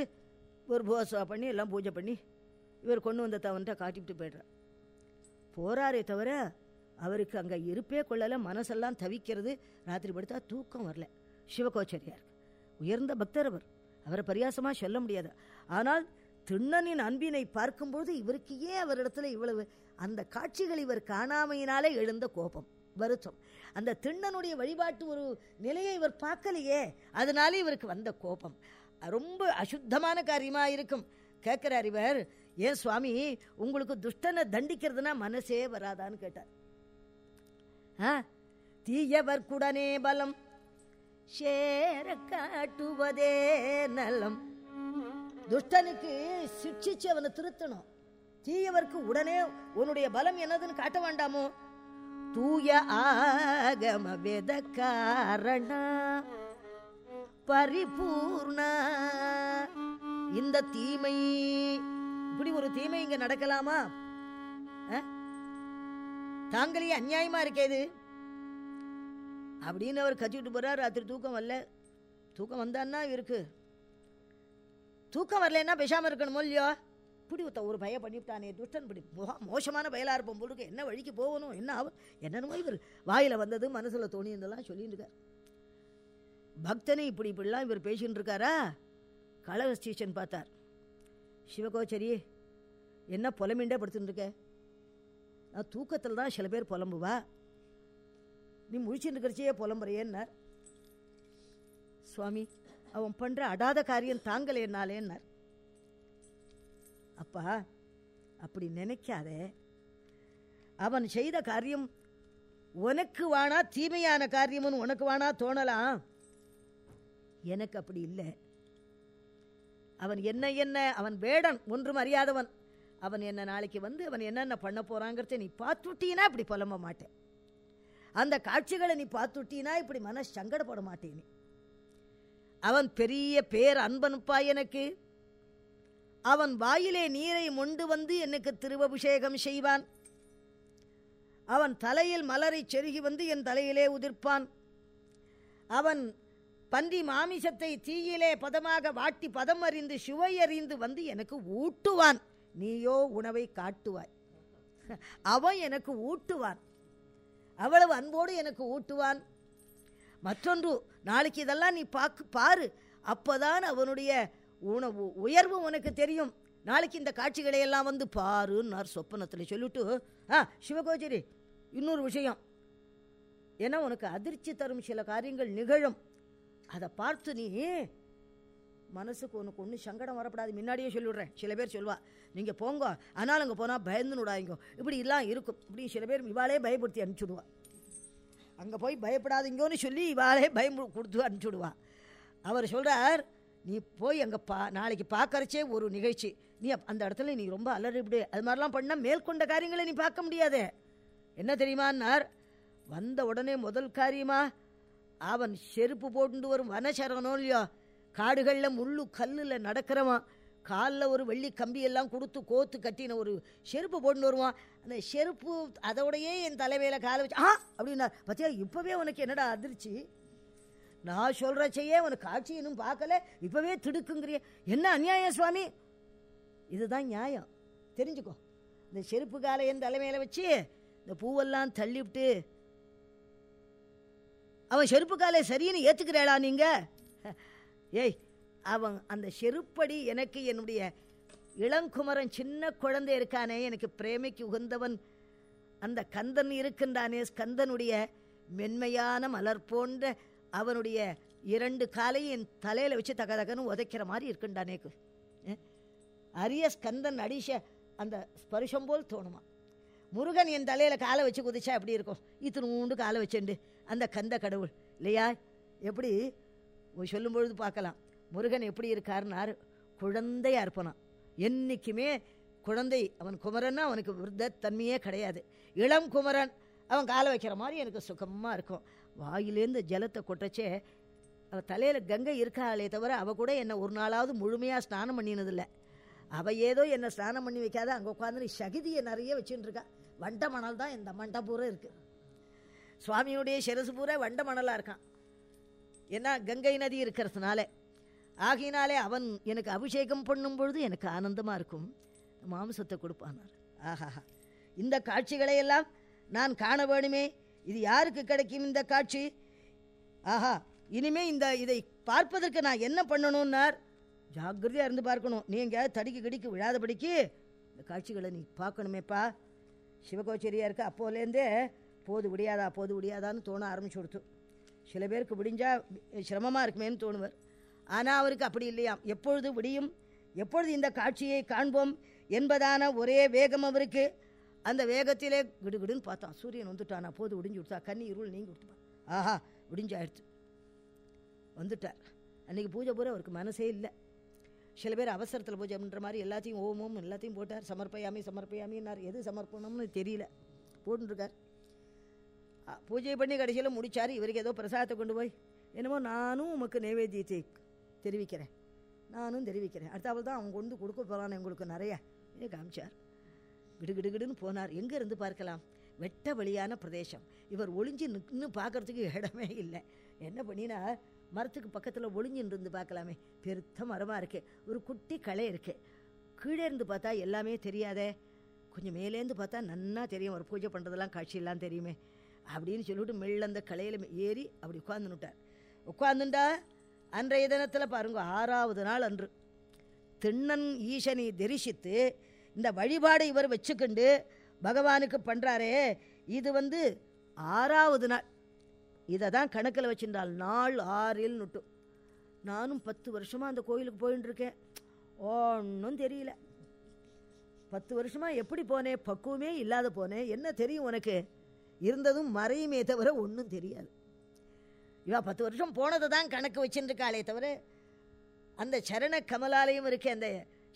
ஒரு போசா பண்ணி எல்லாம் பூஜை பண்ணி இவர் கொண்டு வந்த தவன்ட்ட காட்டிவிட்டு போய்ட்றார். போறாரே தவிர அவருக்கு அங்கே இருப்பே கொள்ளலை மனசெல்லாம் தவிக்கிறது. ராத்திரி படுத்தா தூக்கம் வரல. சிவகோச்சரியார். உயர்ந்த பக்தர் அவர். அவரை பரியாசமாக சொல்ல முடியாது. ஆனால் திண்ணனின் அன்பினை பார்க்கும்போது இவருக்கு ஏன் அவரிடத்துல இவ்வளவு அந்த காட்சிகள் இவர் காணாமையினாலே எழுந்த கோபம். வருத்தம். அந்த திண்ணனுடைய வழிபாட்டு ஒரு நிலையை இவர் பார்க்கலையே அதனால இவருக்கு வந்த கோபம். ரொம்ப அசுத்தமான காரியமா இருக்கும். கேட்குறார் இவர் ஏன் சுவாமி உங்களுக்கு துஷ்டனை தண்டிக்கிறதுனா மனசே வராதான்னு கேட்டார். ஆ தீயவர்க்குடனே பலம் சேர காட்டுவதே நலம். துஷ்டனுக்கு சிக்ஷிச்சு அவனை திருத்தணும். தீயவர்க்கு உடனே உன்னுடைய பலம் என்னதுன்னு காட்ட வேண்டாமோ? தூய ஆகம வேத காரண பரிபூர்ண. இந்த தீமை இப்படி ஒரு தீமை இங்க நடக்கலாமா? தாங்களே அநியாயமா இருக்கேது அப்படின்னு அவர் கத்திட்டு போறார் ராத்திரி தூக்கம் வரல. தூக்கம் வந்தான்னா இருக்கு. தூக்கம் வரலன்னா பேசாமல் இருக்கணுமோ இல்லையோ? இப்படி ஒருத்த ஒரு பய பண்ணிவிட்டானே துஷ்டன் படி போகா மோசமான பயலாக இருப்போம் பொருளுக்கு என்ன வழிக்கு போகணும் என்ன ஆகும் என்னென்னமோ இவர் வாயில் வந்தது மனசில் தோணியதெல்லாம் சொல்லிட்டு இருக்கார். பக்தனை இப்படி இப்படிலாம் இவர் பேசின்னு இருக்காரா? கழக ஸ்டேஷன் பார்த்தார். சிவகோச்சரி என்ன புலமிண்டே படுத்துட்டு இருக்க? நான் தூக்கத்தில் தான் சில பேர் புலம்புவா? நீ முழிச்சுட்டு இருக்கிறச்சியே புலம்புறையேன்னார். சுவாமி அவன் பண்ணுற அடாத காரியம் தாங்கலை என்னாலேன்னார் அப்பா அப்படி நினைக்காதே. அவன் செய்த காரியம் உனக்கு வானா தீமையான காரியம்னு உனக்கு வானா தோணலாம். எனக்கு அப்படி இல்லை. அவன் என்ன என்ன அவன் வேடன் ஒன்றும் அறியாதவன் அவன் என்ன நாளைக்கு வந்து அவன் என்னென்ன பண்ண போகிறாங்கிறத நீ பார்த்துட்டீனா இப்படி புலம்ப மாட்டேன். அந்த காட்சிகளை நீ பார்த்துட்டீனா இப்படி மன சங்கடப்பட மாட்டேன். அவன் பெரிய பேர் அன்பனுப்பா எனக்கு. அவன் வாயிலே நீரை மொண்டு வந்து எனக்கு திருவபிஷேகம் செய்வான். அவன் தலையில் மலரை செருகி வந்து என் தலையிலே உதிர்ப்பான். அவன் பன்றி மாமிசத்தை தீயிலே பதமாக வாட்டி பதம் அறிந்து சுவை அறிந்து வந்து எனக்கு ஊட்டுவான். நீயோ உணவை காட்டுவாய். அவன் எனக்கு ஊட்டுவான். அவ்வளவு அன்போடு எனக்கு ஊட்டுவான். மற்றொன்று நாளைக்கு இதெல்லாம் நீ பாக்கு பாரு. அப்போதான் அவனுடைய உணவு உயர்வு உனக்கு தெரியும். நாளைக்கு இந்த காட்சிகளை எல்லாம் வந்து பாருன்னார் சொப்பனத்தில் சொல்லிட்டு ஆ சிவகோச்சரி இன்னொரு விஷயம். ஏன்னா உனக்கு அதிர்ச்சி தரும் சில காரியங்கள் நிகழும். அதை பார்த்து நீ மனசுக்கு உனக்கு ஒன்றும் சங்கடம் வரப்படாது. முன்னாடியே சொல்லிவிடுறேன் சில பேர் சொல்லுவா நீங்கள் போங்க. ஆனால் அங்கே போனால் பயந்து விடாதீங்க. இப்படி எல்லாம் இருக்கும். இப்படி சில பேர் இவாளே பயப்படுத்தி அனுப்பிச்சுடுவா. அங்கே போய் பயப்படாதீங்கன்னு சொல்லி இவாளே பயம் கொடுத்து அனுப்பிச்சுடுவா. அவர் சொல்கிறார் நீ போய் அங்கே பா நாளைக்கு பார்க்கறச்சே ஒரு நிகழ்ச்சி. நீ அந்த இடத்துல நீ ரொம்ப அலறிவிடு அது மாதிரிலாம் பண்ணால் மேற்கொண்ட காரியங்களை நீ பார்க்க முடியாதே. என்ன தெரியுமான்னார்? வந்த உடனே முதல் காரியமா அவன் செருப்பு போட்டு வரும் வனசரனோ இல்லையோ? காடுகளில் முள்ளு கல்லில் நடக்கிறவன். காலில் ஒரு வெள்ளி கம்பி எல்லாம் கொடுத்து கோத்து கட்டின ஒரு செருப்பு போட்டு வருவான். அந்த செருப்பு அதோடையே என் தலைமையில் காலை வச்சு ஆ! அப்படின்னா பார்த்தியா இப்போவே உனக்கு என்னடா அதிர்ச்சி? நான் சொல்கிறச்சையே உனக்கு காட்சி இன்னும் பார்க்கல. இப்போவே திடுக்குங்கிறிய. என்ன அநியாயம் சுவாமி? இதுதான் நியாயம். தெரிஞ்சுக்கோ. இந்த செருப்பு காலை என் தலைமையில வச்சு இந்த பூவெல்லாம் தள்ளிவிட்டு அவன் செருப்பு காலை சரின்னு ஏற்றுக்கிறேடா நீங்க? ஏய் அவன் அந்த செருப்படி எனக்கு என்னுடைய இளங்குமரன் சின்ன குழந்தை இருக்கானே எனக்கு பிரேமைக்கு உகந்தவன். அந்த கந்தன் இருக்கின்றானே ஸ்கந்தனுடைய மென்மையான மலர் போன்ற அவனுடைய இரண்டு காலையும் என் தலையில் வச்சு தக தகன்னு உதைக்கிற மாதிரி இருக்குண்டானேக்கு அரிய ஸ்கந்தன் அடிஷ அந்த ஸ்பருஷம் போல் தோணுமா? முருகன் என் தலையில் காலை வச்சு குதிச்சா எப்படி இருக்கும்? இத்தினூண்டு காலை வச்சுண்டு அந்த கந்த கடவுள். இல்லையா? எப்படி? சொல்லும் பொழுது பார்க்கலாம். முருகன் எப்படி இருக்காருன்னாரு குழந்தையா இருப்பானாம் என்றைக்குமே குழந்தை அவன் குமரன்னா அவனுக்கு விருத்தத்தன்மையே கிடையாது. இளம் குமரன் அவன் காலை வைக்கிற மாதிரி எனக்கு சுகமாக இருக்கும். வாயிலேருந்து ஜலத்தை கொட்டச்சே அவள் தலையில் கங்கை இருக்காளே தவிர அவள் கூட என்னை ஒரு நாளாவது முழுமையாக ஸ்நானம் பண்ணினதில்லை. அவள் ஏதோ என்னை ஸ்நானம் பண்ணி வைக்காத அங்கே உட்காந்து சகிதியை நிறைய வச்சுட்டு இருக்கா வண்ட மணல் தான் இந்த மண்டை பூரா இருக்குது சுவாமியுடைய சிரசு பூரா வண்ட மணலாக இருக்கான். ஏன்னா கங்கை நதி இருக்கிறதுனால. ஆகையினாலே அவன் எனக்கு அபிஷேகம் பண்ணும் பொழுது எனக்கு ஆனந்தமாக இருக்கும். மாம்சத்தை கொடுப்பானார். ஆஹாஹா. இந்த காட்சிகளை எல்லாம் நான் காண வேணுமே. இது யாருக்கு கிடைக்கும் இந்த காட்சி? ஆஹா இனிமே இந்த இதை பார்ப்பதற்கு நான் என்ன பண்ணணும்னார்? ஜாக்கிரதையாக இருந்து பார்க்கணும். நீ எங்கேயாவது தடிக்கு கிடிக்கு விழாதபடிக்கு இந்த காட்சிகளை நீ பார்க்கணுமேப்பா. சிவகோச்சரியாக இருக்க அப்போலேருந்தே போது விடியாதா போது விடியாதான்னு தோண ஆரம்பிச்சு கொடுத்து. சில பேருக்கு விடிஞ்சால் சிரமமாக இருக்குமேன்னு தோணுவர். ஆனால் அவருக்கு அப்படி இல்லையாம் எப்பொழுது விடியும்? எப்பொழுது இந்த காட்சியை காண்போம்? என்பதான ஒரே வேகம் அவருக்கு. அந்த வேகத்திலே கிடுகிடுன்னு பார்த்தான். சூரியன் வந்துட்டானா. போது உடிஞ்சு விடுத்தா கண்ணி இருள் நீங்கி கொடுத்துப்பான் ஆஹா விடிஞ்சாயிடுச்சு வந்துட்டார். அன்றைக்கி பூஜை பூரா அவருக்கு மனசே இல்லை. சில பேர் அவசரத்தில் பூஜை பண்ணுற மாதிரி எல்லாத்தையும் ஓம் ஓம் எல்லாத்தையும் போட்டார். சமர்ப்பயாமி சமர்ப்பையாமின்னார் எது சமர்ப்பணம்னு தெரியல. போட்டுருக்கார். பூஜை பண்ணி கடைசியில் முடிச்சார். இவருக்கு ஏதோ பிரசாதத்தை கொண்டு போய் என்னமோ நானும் உமக்கு நைவேத்தியத்தை தெரிவிக்கிறேன். நானும் தெரிவிக்கிறேன். அடுத்தாவில் தான் அவங்க கொண்டு கொடுக்க போகலான்னு உங்களுக்கு நிறைய. இதை காமிச்சார். கிடுகிடுகிடுன்னு போனார். எங்கே இருந்து பார்க்கலாம்? வெட்ட வெளியான பிரதேசம். இவர் ஒளிஞ்சு நின்று பார்க்கறதுக்கு இடமே இல்லை. என்ன பண்ணினா மரத்துக்கு பக்கத்தில் ஒளிஞ்சுன்னு இருந்து பார்க்கலாமே. பெருத்த மரமாக இருக்கு. ஒரு குட்டி களை இருக்கு. கீழே இருந்து பார்த்தா எல்லாமே தெரியாதே. கொஞ்சம் மேலேருந்து பார்த்தா நன்னா தெரியும். ஒரு பூஜை பண்ணுறதெல்லாம் காட்சியெல்லாம் தெரியுமே. அப்படின்னு சொல்லிட்டு மெல்ல அந்த கலையில் ஏறி அப்படி உட்காந்துனுட்டார் உட்காந்துண்டா அன்றைய தினத்தில் பாருங்க ஆறாவது நாள் அன்று. திண்ணன் ஈசனை தரிசித்து இந்த வழிபாடு இவர் வச்சுக்கிண்டு பகவானுக்கு பண்ணுறாரே இது வந்து ஆறாவது நாள். இதை தான் கணக்கில் வச்சிருந்தால் நாள் ஆறில் நுட்டும் நானும் பத்து வருஷமாக அந்த கோயிலுக்கு போயின்னு இருக்கேன் ஒன்றும் தெரியல. பத்து வருஷமாக எப்படி போனேன் பக்குவமே இல்லாத போனேன் என்ன தெரியும் உனக்கு? இருந்ததும் மறையுமே தவிர ஒன்றும் தெரியாது. இவா பத்து வருஷம் போனதை தான் கணக்கு வச்சுருக்காளே தவிர அந்த சரண கமலாலயம் இருக்கே அந்த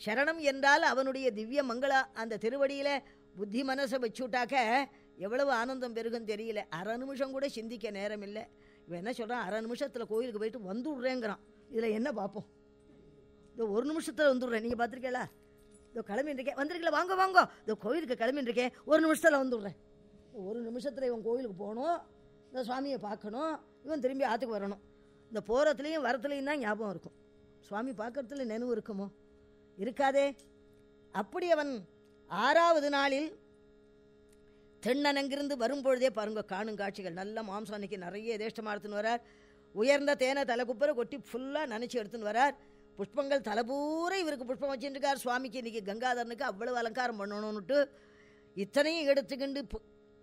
சரணம் என்றால் அவனுடைய திவ்ய மங்களா. அந்த திருவடியில் புத்தி மனசை வச்சுட்டாக்க எவ்வளவு ஆனந்தம் பெருகும் தெரியல. அரை நிமிஷம் கூட சிந்திக்க நேரம் இல்லை இவன் என்ன சொல்கிறான் அரை நிமிஷத்தில் கோயிலுக்கு போயிட்டு வந்துடுறேங்கிறான். இதில் என்ன பார்ப்போம்? இதோ ஒரு நிமிஷத்தில் வந்துடுறேன். நீங்கள் பார்த்துருக்கீங்களா? இதோ கிளம்பின்றிருக்கேன் வந்திருக்கல வாங்க வாங்க. இதோ கோயிலுக்கு கிளம்பின்றிருக்கேன் ஒரு நிமிஷத்தில் வந்துடுறேன். ஒரு நிமிஷத்தில் இவன் கோயிலுக்கு போகணும். இந்த சுவாமியை பார்க்கணும். இவன் திரும்பி ஆற்றுக்கு வரணும். இந்த போகிறத்துலேயும் வரத்துலையும் தான் ஞாபகம் இருக்கும். சுவாமி பார்க்கறதுல நினைவு இருக்குமோ? இருக்காதே. அப்படி அவன் ஆறாவது நாளில் தென்னனங்கிருந்து வரும்பொழுதே பாருங்க காணும் காட்சிகள். நல்ல மாம்சம் அன்னைக்கு நிறைய தேஷ்டம் எடுத்துன்னு வரார். உயர்ந்த தேனை தலை கொட்டி ஃபுல்லாக நினச்சி எடுத்துன்னு வரார். புஷ்பங்கள் தலைபூரை இவருக்கு புஷ்பம் வச்சுருக்கார் சுவாமிக்கு இன்றைக்கி கங்காதரனுக்கு அவ்வளவு அலங்காரம் பண்ணணும்னுட்டு இத்தனையும் எடுத்துக்கிண்டு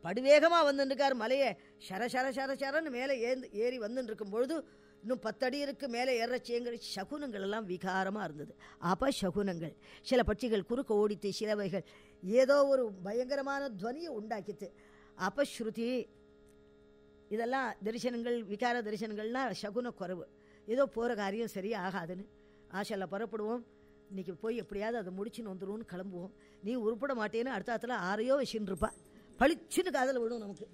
படுவேகமாக வந்துட்டுருக்கார் மலையை சர சர சர சரன்னு மேலே ஏந்து ஏறி வந்துட்டுருக்கும் பொழுது இன்னும் பத்தடியருக்கு மேலே ஏறச்சேங்கிற சகுனங்கள் எல்லாம் விகாரமாக இருந்தது. அப்ப சகுனங்கள். சில பட்சிகள் குறுக்க ஓடித்து சிலவைகள் ஏதோ ஒரு பயங்கரமான துவனியை உண்டாக்கித்து. அபஸ்ருதி இதெல்லாம் தரிசனங்கள் விகார தரிசனங்கள்னா சகுன குறைவு. ஏதோ போகிற காரியம் சரியாகாதுன்னு. ஆசையில் புறப்படுவோம். இன்னைக்கு போய் எப்படியாவது அதை முடிச்சுன்னு வந்துடுவோம்னு கிளம்புவோம். நீ உருப்பட மாட்டேன்னு அடுத்த இடத்துல ஆறையோ வச்சுன்னு இருப்பா. பளிச்சுன்னு காதில் விடும் நமக்கு.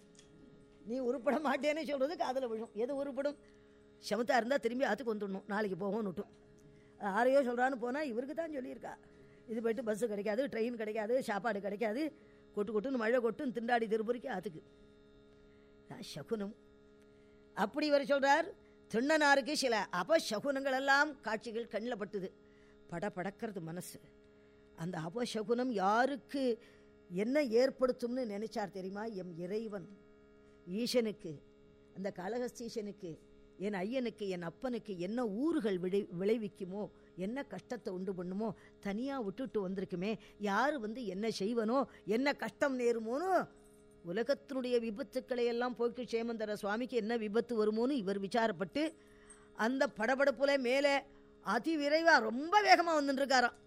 நீ உருப்பட மாட்டேன்னு சொல்கிறது காதில் விழும். எது உருப்படும்? சமத்தாக இருந்தால் திரும்பி ஆற்றுக்கு வந்துடணும். நாளைக்கு போவோம் நுட்டும் ஆரையோ சொல்கிறான்னு போனால் இவருக்கு தான் சொல்லியிருக்கா. இது போயிட்டு பஸ்ஸு கிடைக்காது ட்ரெயின் கிடைக்காது சாப்பாடு கிடைக்காது. கொட்டு கொட்டுன்னு மழை கொட்டுன்னு திண்டாடி திருப்பூரிக்கு ஆற்றுக்கு தான் சகுனம். அப்படி இவர் சொல்கிறார் திண்ணனாருக்கு சில அபசகுனங்கள் எல்லாம் காட்சிகள் கண்ணில் பட்டுது. பட படக்கிறது மனசு. அந்த அபசகுனம் யாருக்கு என்ன ஏற்படுத்தும்னு நினைச்சார் தெரியுமா? எம் இறைவன். ஈசனுக்கு அந்த கலகஸ்தீசனுக்கு என் ஐயனுக்கு என் அப்பனுக்கு என்ன ஊறுகள் விளை விளைவிக்குமோ என்ன கஷ்டத்தை உண்டு பண்ணுமோ தனியாக விட்டுட்டு வந்திருக்குமே யார் வந்து என்ன செய்வனோ என்ன கஷ்டம் நேருமோனோ உலகத்தினுடைய விபத்துக்களை எல்லாம் போக்கி சேமந்தர சுவாமிக்கு என்ன விபத்து வருமோன்னு இவர் விசாரப்பட்டு அந்த படபடப்புல மேலே அதிவிரைவாக ரொம்ப வேகமாக வந்துட்டுருக்காராம்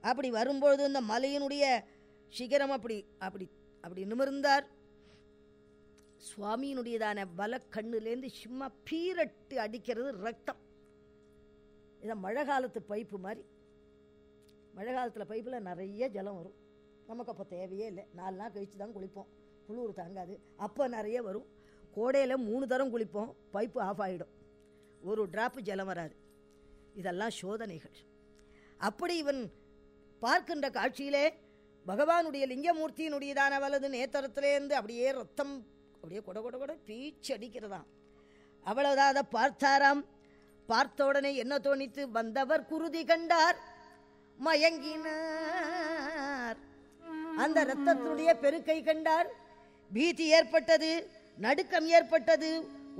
அப்படி வரும்பொழுது இந்த மலையினுடைய சிகரம் அப்படி அப்படி அப்படி நிமிர்ந்தார். சுவாமியினுடையதான வல கண்ணுலேருந்து சும்மா பீரட்டு அடிக்கிறது ரத்தம். இதை மழை காலத்து பைப்பு மாதிரி. மழை காலத்தில் பைப்பில் நிறைய ஜலம் வரும். நமக்கு அப்போ தேவையே இல்லை. நாலு நாள் கழித்து தான் குளிப்போம். குளிர் தாங்காது. அப்போ நிறைய வரும். கோடையில் மூணு தரம் குளிப்போம். பைப்பு ஆஃப் ஆகிடும் ஒரு ட்ராப்பு ஜலம் வராது. இதெல்லாம் சோதனைகள். அப்படி இவன் பார்க்கின்ற காட்சியிலே பகவானுடைய லிங்கமூர்த்தியினுடையதான வலது நேத்தரத்திலேருந்து அப்படியே ரத்தம் அப்படியே கொட கொட கொட பீச்சு அடிக்கிறதாம் அவ்வளவுதான் அதை பார்த்தாராம். பார்த்த உடனே என்ன தோணித்து வந்தவர் குருதி கண்டார். மயங்கினார். அந்த இரத்தத்தினுடைய பெருக்கை கண்டார். பீதி ஏற்பட்டது நடுக்கம் ஏற்பட்டது.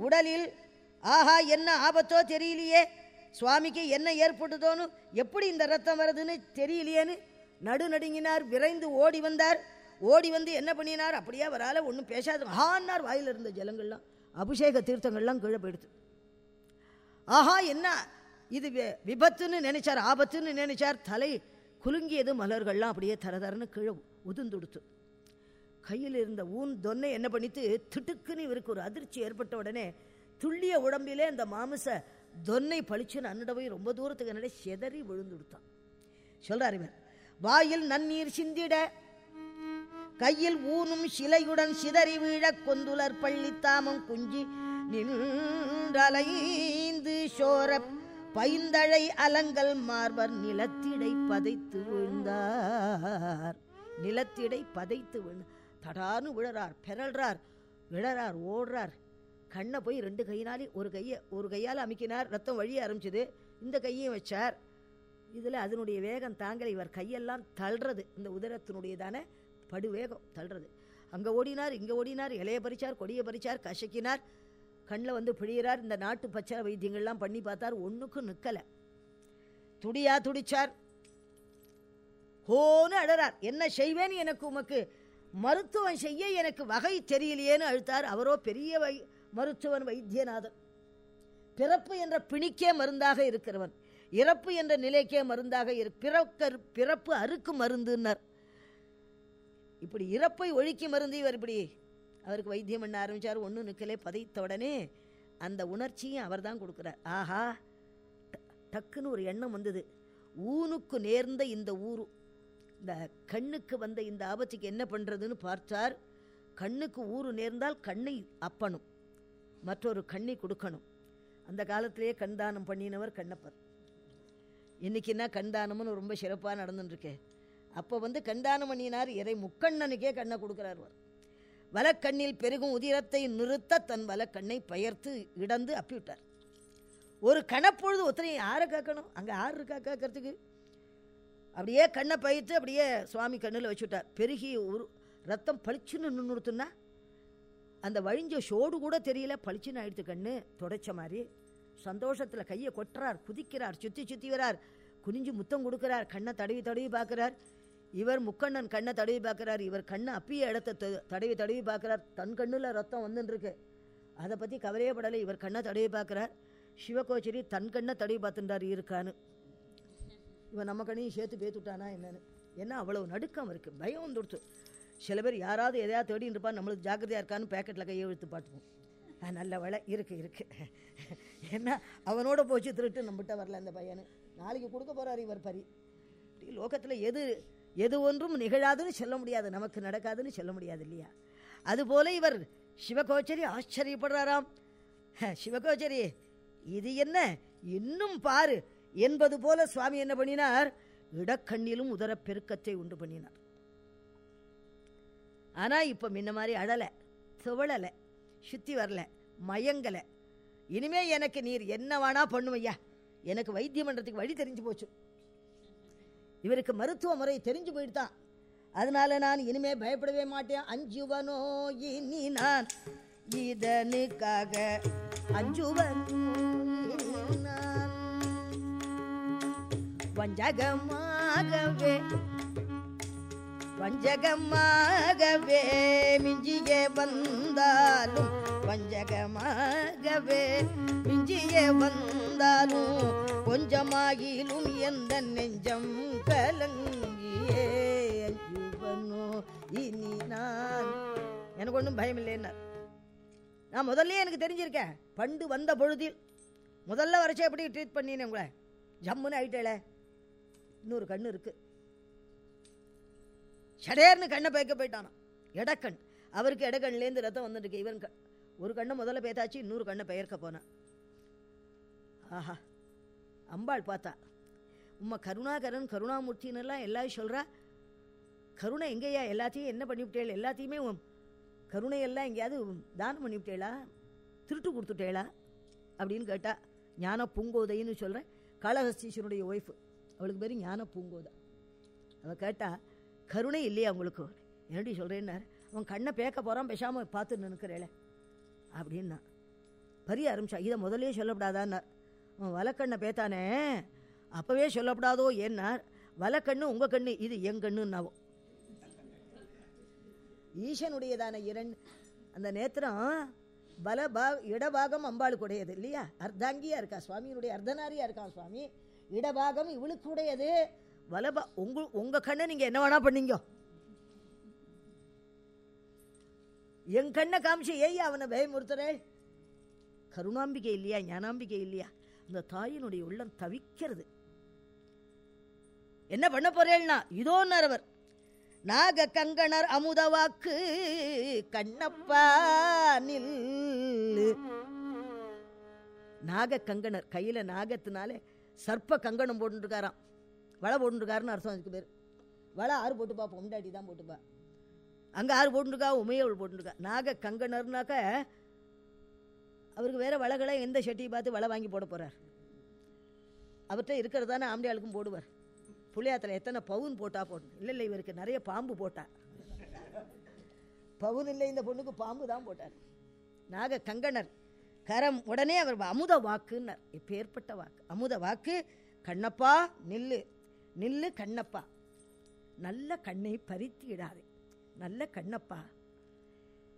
உடலில் ஆஹா என்ன ஆபத்தோ தெரியலையே. சுவாமிக்கு என்ன ஏற்பட்டதோன்னு எப்படி இந்த ரத்தம் வருதுன்னு தெரியலையேன்னு நடு நடுங்கினார் விரைந்து ஓடி வந்தார். ஓடி வந்து என்ன பண்ணினார்? அப்படியே வரால ஒன்றும் பேசாது. ஆனார் வாயில் இருந்த ஜலங்கள்லாம் அபிஷேக தீர்த்தங்கள்லாம் கீழே போயிடுது. ஆஹா என்ன? இது வி- விபத்துன்னு நினைச்சார் ஆபத்துன்னு நினைச்சார். தலை குலுங்கியது மலர்கள்லாம் அப்படியே தரதரன்னு கீழே உதுந்துடுத்து கையில் இருந்த ஊன் தொன்னை என்ன பண்ணித்து திட்டுக்குன்னு இவருக்கு ஒரு அதிர்ச்சி ஏற்பட்ட உடனே துள்ளிய உடம்பிலே அந்த மாமிச தொன்னை பளிச்சுன்னு போய் ரொம்ப தூரத்துக்கு என்னடே செதறி விழுந்துடுத்தான். சொல்கிறார் இவர் வாயில் நன்னீர் சிந்திட கையில் ஊனும் சிலையுடன் சிதறி வீழக் கொந்துலர் பள்ளித்தாமம் குஞ்சி நின்றலைந்து சோர பைந்தழை அலங்கல் மார்பர் நிலத்திடை பதைத்து விழுந்தார். நிலத்திடை பதைத்து விழுந்தார் தடான்னு விழறார் பெறல்றார் விழறார் ஓடுறார். கண்ணை போய் ரெண்டு கையினாலே ஒரு கையை ஒரு கையால் அமைக்கினார் ரத்தம் வழிய ஆரம்பிச்சது. இந்த கையையும் வச்சார். இதில் அதனுடைய வேகம் தாங்கலை. இவர் கையெல்லாம் தள்ளுறது. இந்த உதரத்தினுடையதான படுவேகம் தள்ளுறது. அங்கே ஓடினார் இங்கே ஓடினார் இலைய பறிச்சார் கொடியை பறிச்சார் கசக்கினார். கண்ணில் வந்து பிழியிறார் இந்த நாட்டு பச்சை வைத்தியங்கள்லாம் பண்ணி பார்த்தார் ஒன்றுக்கும் நிற்கலை துடியா துடிச்சார். ஹோன்னு அழறார். என்ன செய்வேன்னு எனக்கு உமக்கு? மருத்துவம் செய்ய எனக்கு வகை தெரியலையேன்னு அழுத்தார். அவரோ பெரிய வை மருத்துவன் வைத்தியநாதன். பிறப்பு என்ற பிணிக்கே மருந்தாக இருக்கிறவன். இறப்பு என்ற நிலைக்கே மருந்தாக இரு பிறக்க பிறப்பு அறுக்கு மருந்துன்னார். இப்படி இறப்பை ஒழிக்க மருந்து இவர் இப்படி. அவருக்கு வைத்தியம் பண்ண ஆரம்பிச்சார். ஒன்றும் நிற்கலே பதைத்த உடனே அந்த உணர்ச்சியும் அவர் தான் கொடுக்குறார். ஆஹா டக்குன்னு ஒரு எண்ணம் வந்தது. ஊனுக்கு நேர்ந்த இந்த ஊரு இந்த கண்ணுக்கு வந்த இந்த ஆபத்துக்கு என்ன பண்ணுறதுன்னு பார்த்தார். கண்ணுக்கு ஊறு நேர்ந்தால் கண்ணை அப்பணும் மற்றொரு கண்ணை கொடுக்கணும். அந்த காலத்திலேயே கண்தானம் பண்ணினவர் கண்ணப்பர். இன்னைக்குன்னா கண்தானம்னு ரொம்ப சிறப்பாக நடந்துட்டுருக்கேன் அப்போ வந்து கண்டான மணியினார் இறை முக்கண்ணனுக்கே கண்ணை கொடுக்குறார் அவர். வலக்கண்ணில் பெருகும் உதிரத்தை நிறுத்த தன் வலக்கண்ணை பெயர்த்து இடந்து அப்பிவிட்டார். ஒரு கணப்பொழுது ஒருத்தரையும் யாரை காக்கணும்? அங்கே யார் இருக்கா காக்கிறதுக்கு? அப்படியே கண்ணை பயிர்த்து அப்படியே சுவாமி கண்ணில் வச்சுட்டார். பெருகி ஒரு ரத்தம் பளிச்சுன்னு நின்றுடுத்துன்னா அந்த வழிஞ்ச ஷோடு கூட தெரியல பளிச்சுன்னு ஆயிடுத்து கண்ணு துடைச்ச மாதிரி. சந்தோஷத்தில் கையை கொட்டுறார் குதிக்கிறார் சுற்றி சுற்றி வரார். குனிஞ்சு முத்தம் கொடுக்குறார் கண்ணை தடவி தடவி பார்க்குறார். இவர் முக்கண்ணன் கண்ணை தடவி பார்க்குறார். இவர் கண்ணை அப்பிய இடத்த தடவி தடவி பார்க்குறார். தன் கண்ணில் ரத்தம் வந்துருக்கு அதை பற்றி கவலையே படலை. இவர் கண்ணை தடவி பார்க்குறார். சிவகோச்சரி தன் கண்ணை தடவி பார்த்துட்டார் இருக்கான்னு. இவன் நம்ம கண்ணையும் சேர்த்து பேத்துட்டானா என்னன்னு. ஏன்னா அவ்வளவு நடுக்கம் இருக்குது பயம் வந்துடுத்து. சில பேர் யாராவது எதையாவது தேடின்னு இருப்பான் நம்மளுக்கு ஜாக்கிரதையாக இருக்கான்னு பேக்கெட்டில் கையை இழுத்து பார்த்துப்போம். நல்ல வேலை. இருக்குது இருக்கு. ஏன்னா அவனோட போச்சு திருட்டு. நம்மகிட்ட வரல அந்த பையனு. நாளைக்கு கொடுக்க போகிறார் இவர் பரி. இப்படி லோகத்தில் எது எது ஒன்றும் நிகழாதுன்னு சொல்ல முடியாது நமக்கு நடக்காதுன்னு சொல்ல முடியாது இல்லையா? அதுபோல இவர் சிவகோச்சரி ஆச்சரியப்படுறாராம். சிவகோச்சரி இது என்ன? இன்னும் பாரு. என்பது போல சுவாமி என்ன பண்ணினார்? இடக்கண்ணிலும் உதரப் பெருக்கத்தை உண்டு பண்ணினார். ஆனா இப்போ முன்ன மாதிரி அழலை துவளலை சுத்தி வரல மயங்கலை. இனிமே எனக்கு நீர் என்ன வேணா பண்ணுவையா எனக்கு வைத்தியம் பண்ணுறதுக்கு வழி தெரிஞ்சு போச்சு. இவருக்கு மருத்துவ முறை தெரிஞ்சு போயிட்டுதான் அதனால நான் இனிமே பயப்படவே மாட்டேன். அஞ்சுவனோ இனி நான் இதனுக்காக அஞ்சுவன். வஞ்சகமாகவே வஞ்சகமாகவே மிஞ்சிய வந்தாலும் வஞ்சகமாகவே மிஞ்சிய வந்தாலும் கொஞ்சமாகிலும் எந்த நெஞ்சம் கலங்கியே. அஞ்சுவனோ இனி நான். எனக்கு ஒன்றும் பயம் இல்லைன்னார் நான் முதல்ல எனக்கு தெரிஞ்சிருக்கேன். பண்டு வந்த பொழுதில் முதல்ல வரைச்சே எப்படி ட்ரீட் பண்ணினேன் உங்களை? ஜம்முன்னு ஆயிட்டேல இன்னொரு கண்ணு இருக்கு. சடேர்னு கண்ணை பேக்க போயிட்டானா இடக்கண் அவருக்கு இடக்கண்லேருந்து ரத்தம் வந்துட்டு இவன் ஒரு கண்ணை முதல்ல பேத்தாச்சு இன்னொரு கண்ணை பெயர்க்க போனான். ஆஹா. அம்பாள் பார்த்தா. உம்மா கருணாகரன் கருணாமூர்த்தின்னு எல்லாம் எல்லாரும் சொல்கிறா கருணை எங்கேயா எல்லாத்தையும் என்ன பண்ணிவிட்டேள்? எல்லாத்தையுமே கருணையெல்லாம் கருணை எல்லாம் எங்கேயாவது தானம் பண்ணிவிட்டேளா? திருட்டு கொடுத்துட்டேளா? அப்படின்னு கேட்டா ஞான பூங்கோதைன்னு சொல்கிறேன் காளஹஸ்தீஸ்வரனுடைய ஒய்ஃபு அவளுக்கு பேர் ஞான பூங்கோதை. அவள் கேட்டால் கருணை இல்லையா உங்களுக்கு? என்னடி சொல்கிறேன்னார் அவன் கண்ணை பேக்க போகிறான் பேசாமல் பார்த்து நினைக்கிறேளே அப்படின்னா பரிய ஆரம்பிச்சா இதை முதலே சொல்லப்படாதான்னார். வலக்கண்ணை பேத்தானே? அப்போவே சொல்லப்படாதோ என்னார் வலக்கண்ணு உங்கள் கண்ணு இது என் கண்ணுன்னாவோ. ஈசனுடையதான இரண்டு அந்த நேத்திரம் பல பா இடபாகம் அம்பாளுக்கு உடையது இல்லையா? அர்த்தாங்கியா இருக்கா சுவாமியினுடைய அர்த்தநாரியா இருக்கான் சுவாமி? இடபாகம் இவளுக்கு உடையது வலபா உங்க உங்க கண்ணை நீங்க என்ன வேணா பண்ணீங்க. என் கண்ணை காமிச்சு ஏய் அவனை பயமுறுத்துறே. கருணாம்பிகை இல்லையா? ஞானாம்பிகை இல்லையா? அந்த தாயினுடைய உள்ளம் தவிக்கிறது. என்ன பண்ண போறேன்னா இதோ நரவர். நாக கங்கணர் அமுதவாக்கு கண்ணப்பா நில்லு நாக கங்கணர் கையில நாகத்தினாலே சர்ப்ப கங்கணம் போட்டுருக்காராம். வலை போட்டுருக்காருன்னு அர்த்தம் அதுக்கு பேர். வலை ஆறு போட்டுப்பா பொண்டாட்டி தான் போட்டுப்பா. அங்கே ஆறு போட்டுருக்கா உமையவள் போட்டுருக்கா. நாக கங்கணர்னாக்க அவருக்கு வேறு வலைகளை எந்த செட்டியை பார்த்து வலை வாங்கி போட போகிறார் அவர்கிட்ட இருக்கிறதானே ஆம்படியாளுக்கும் போடுவார். புளியாத்தில் எத்தனை பவுன் போட்டால் போடணும் இல்லை இல்லை இவருக்கு நிறைய பாம்பு போட்டா. பவுன் இல்லை இந்த பொண்ணுக்கு பாம்பு தான் போட்டார். நாக கங்கணர் கரம் உடனே அவர் அமுத வாக்குன்னார். ஏற்பட்ட வாக்கு? அமுத வாக்கு கண்ணப்பா நில்லு. நில்லு கண்ணப்பா. நல்ல கண்ணை பறித்து இடாதே. நல்ல கண்ணப்பா.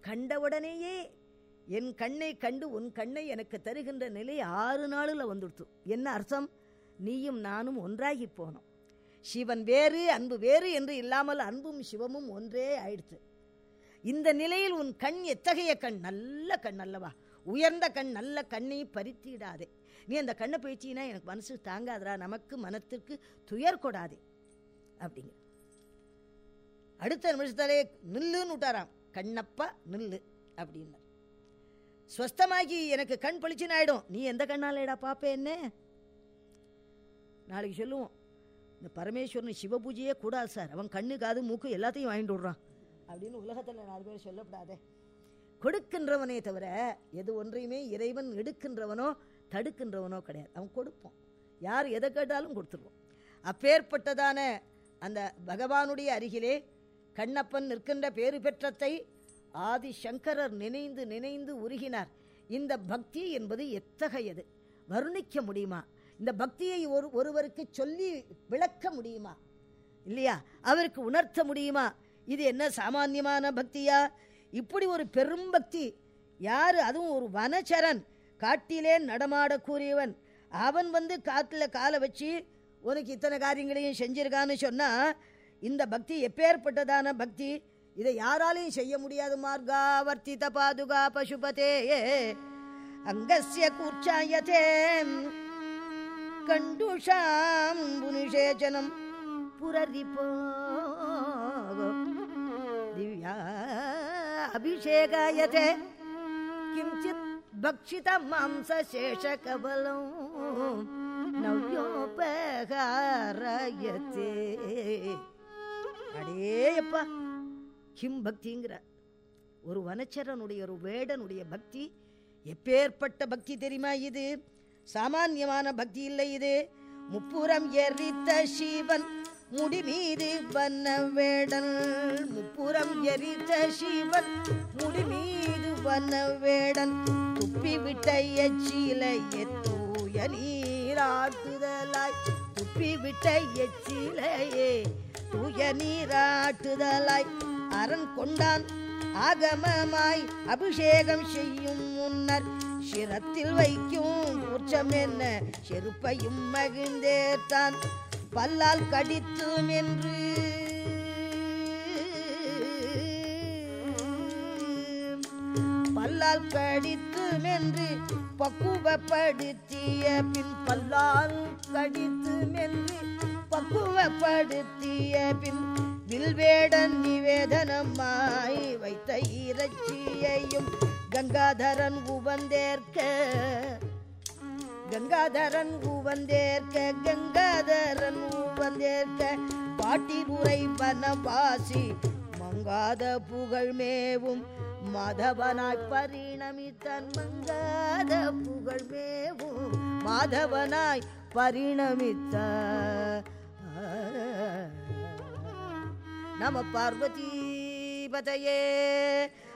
கண்டவுடனேயே என் கண்ணை கண்டு உன் கண்ணை எனக்கு தருகின்ற நிலை ஆறு நாளில் வந்துடுத்து. என்ன அர்த்தம்? நீயும் நானும் ஒன்றாகி போனோம். சிவன் வேறு அன்பு வேறு என்று இல்லாமல் அன்பும் சிவமும் ஒன்றே ஆயிடுத்து. இந்த நிலையில் உன் கண் எத்தகைய கண்? நல்ல கண் அல்லவா? உயர்ந்த கண் நல்ல கண்ணை பறித்திடாதே. நீ அந்த கண்ணை போயிட்டீன்னா எனக்கு மனசு தாங்காதரா நமக்கு மனத்திற்கு துயர் கொடாதே. அப்படிங்க. அடுத்த நிமிஷத்தாலே நில்லுன்னு விட்டாராம். கண்ணப்பா நில்லு அப்படின்னார். ஸ்வஸ்தமாகி எனக்கு கண் பளிச்சுன்னு ஆயிடும். நீ எந்த கண்ணாலேடா பாப்பே என்ன நாளைக்கு சொல்லுவோம். இந்த பரமேஸ்வரன் சிவ பூஜையே கூடாது சார். அவன் கண்ணு காது மூக்கு எல்லாத்தையும் வாங்கிட்டு விடுறான். அப்படின்னு உலகத்தில் நாலு பேர் சொல்லப்படாதே. கொடுக்கின்றவனே தவிர எது ஒன்றையுமே இறைவன் எடுக்கின்றவனோ தடுக்கின்றவனோ கிடையாது. அவன் கொடுப்போம் யார் எதை கேட்டாலும் கொடுத்துருவோம் அப்பேற்பட்டதான அந்த பகவானுடைய அருகிலே கண்ணப்பன் நிற்கின்ற பேறு பெற்றத்தை ஆதி சங்கரர் நினைந்து நினைந்து உருகினார். இந்த பக்தி என்பது எத்தகையது? வர்ணிக்க முடியுமா? இந்த பக்தியை ஒரு ஒருவருக்கு சொல்லி விளக்க முடியுமா? இல்லையா? அவருக்கு உணர்த்த முடியுமா? இது என்ன சாமானியமான பக்தியா? இப்படி ஒரு பெரும் பக்தி. யார்? அதுவும் ஒரு வனச்சரன். காட்டிலே நடமாடக்கூடியவன். அவன் வந்து காட்டில் காலை வச்சு உனக்கு இத்தனை காரியங்களையும் செஞ்சிருக்கான்னு சொன்னால் இந்த பக்தி எப்பேற்பட்டதான பக்தி? இதை யாராலையும் செய்ய முடியாது மார்காவர்த்தித பாதுகா பசுபதே. அங்கசிய கூர்ச்சாயதே. கண்டுஷாம் புனிஷேச்சனம் புரரிப்போ. திவ்யா அபிஷேகாயதே. கிஞ்சித் பக்ஷித மாம்ச கபலம் நவ்யோபகாரயத்தே அடேயப்பா. கிம் பக்திங்கிற. ஒரு வனச்சரனுடைய ஒரு வேடனுடைய பக்தி. எப்பேற்பட்ட பக்தி தெரியுமா இது? சாமான்யமான பக்தி இல்லை இது. முப்புறம் எரித்த சிவன் முடி மீது வண்ண வேடல் முப்புறம் எரித்த சிவன் முடி மீது வண்ண வேடன். துப்பி விட்ட எச்சிலை எத்தூய நீராட்டுதலாய். துப்பி விட்ட எச்சிலையே தூய நீராட்டுதலாய். அரண் கொண்டான். ஆகமமாய் அபிஷேகம் செய்யும் முன்னர் சிரத்தில் வைக்கும் உச்சம் என்ன செருப்பையும் மகிழ்ந்தேற்றான் பல்லால் கடித்தும் என்று பல்லால் கடித்தும் என்று பக்குவப்படுத்திய பின் பல்லால் கடித்தும் என்று பக்குவப்படுத்திய பின் வில்வேடன் நிவேதனமாய் வைத்த இறைச்சியையும் கங்காதரன் உவந்தேற்க கங்காதரன் உவந்தேற்க கங்காதரன் உவந்தேற்க பாட்டிலுரை வனவாசி மங்காத புகழ் மேவும் மாதவனாய் பரிணமித்தான் மங்காத புகழ் மேவும் மாதவனாய் பரிணமித்த நம பார்வதி பதையே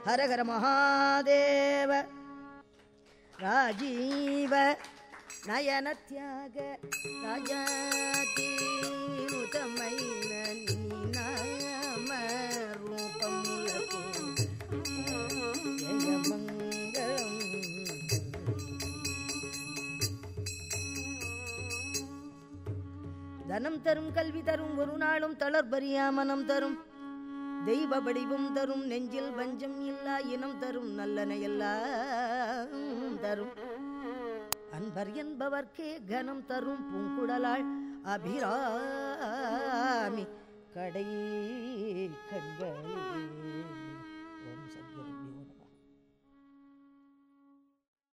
ஹரஹர மகாதேவ ராஜீவ நயனத்யாக ராஜாதி நுதமைன நாம ரூபம் தனம் தரும் கல்வி தரும் ஒரு நாளும் தளர்பரியா மனம் தரும். தெய்வ வடிவும் தரும் நெஞ்சில் வஞ்சம் இல்லா இனம் தரும் நல்லன எல்லாம் தரும். அன்பர் என்பவர்க்கே கனம் தரும் பூங்குடலாள் அபிராமி. கடை கண்களே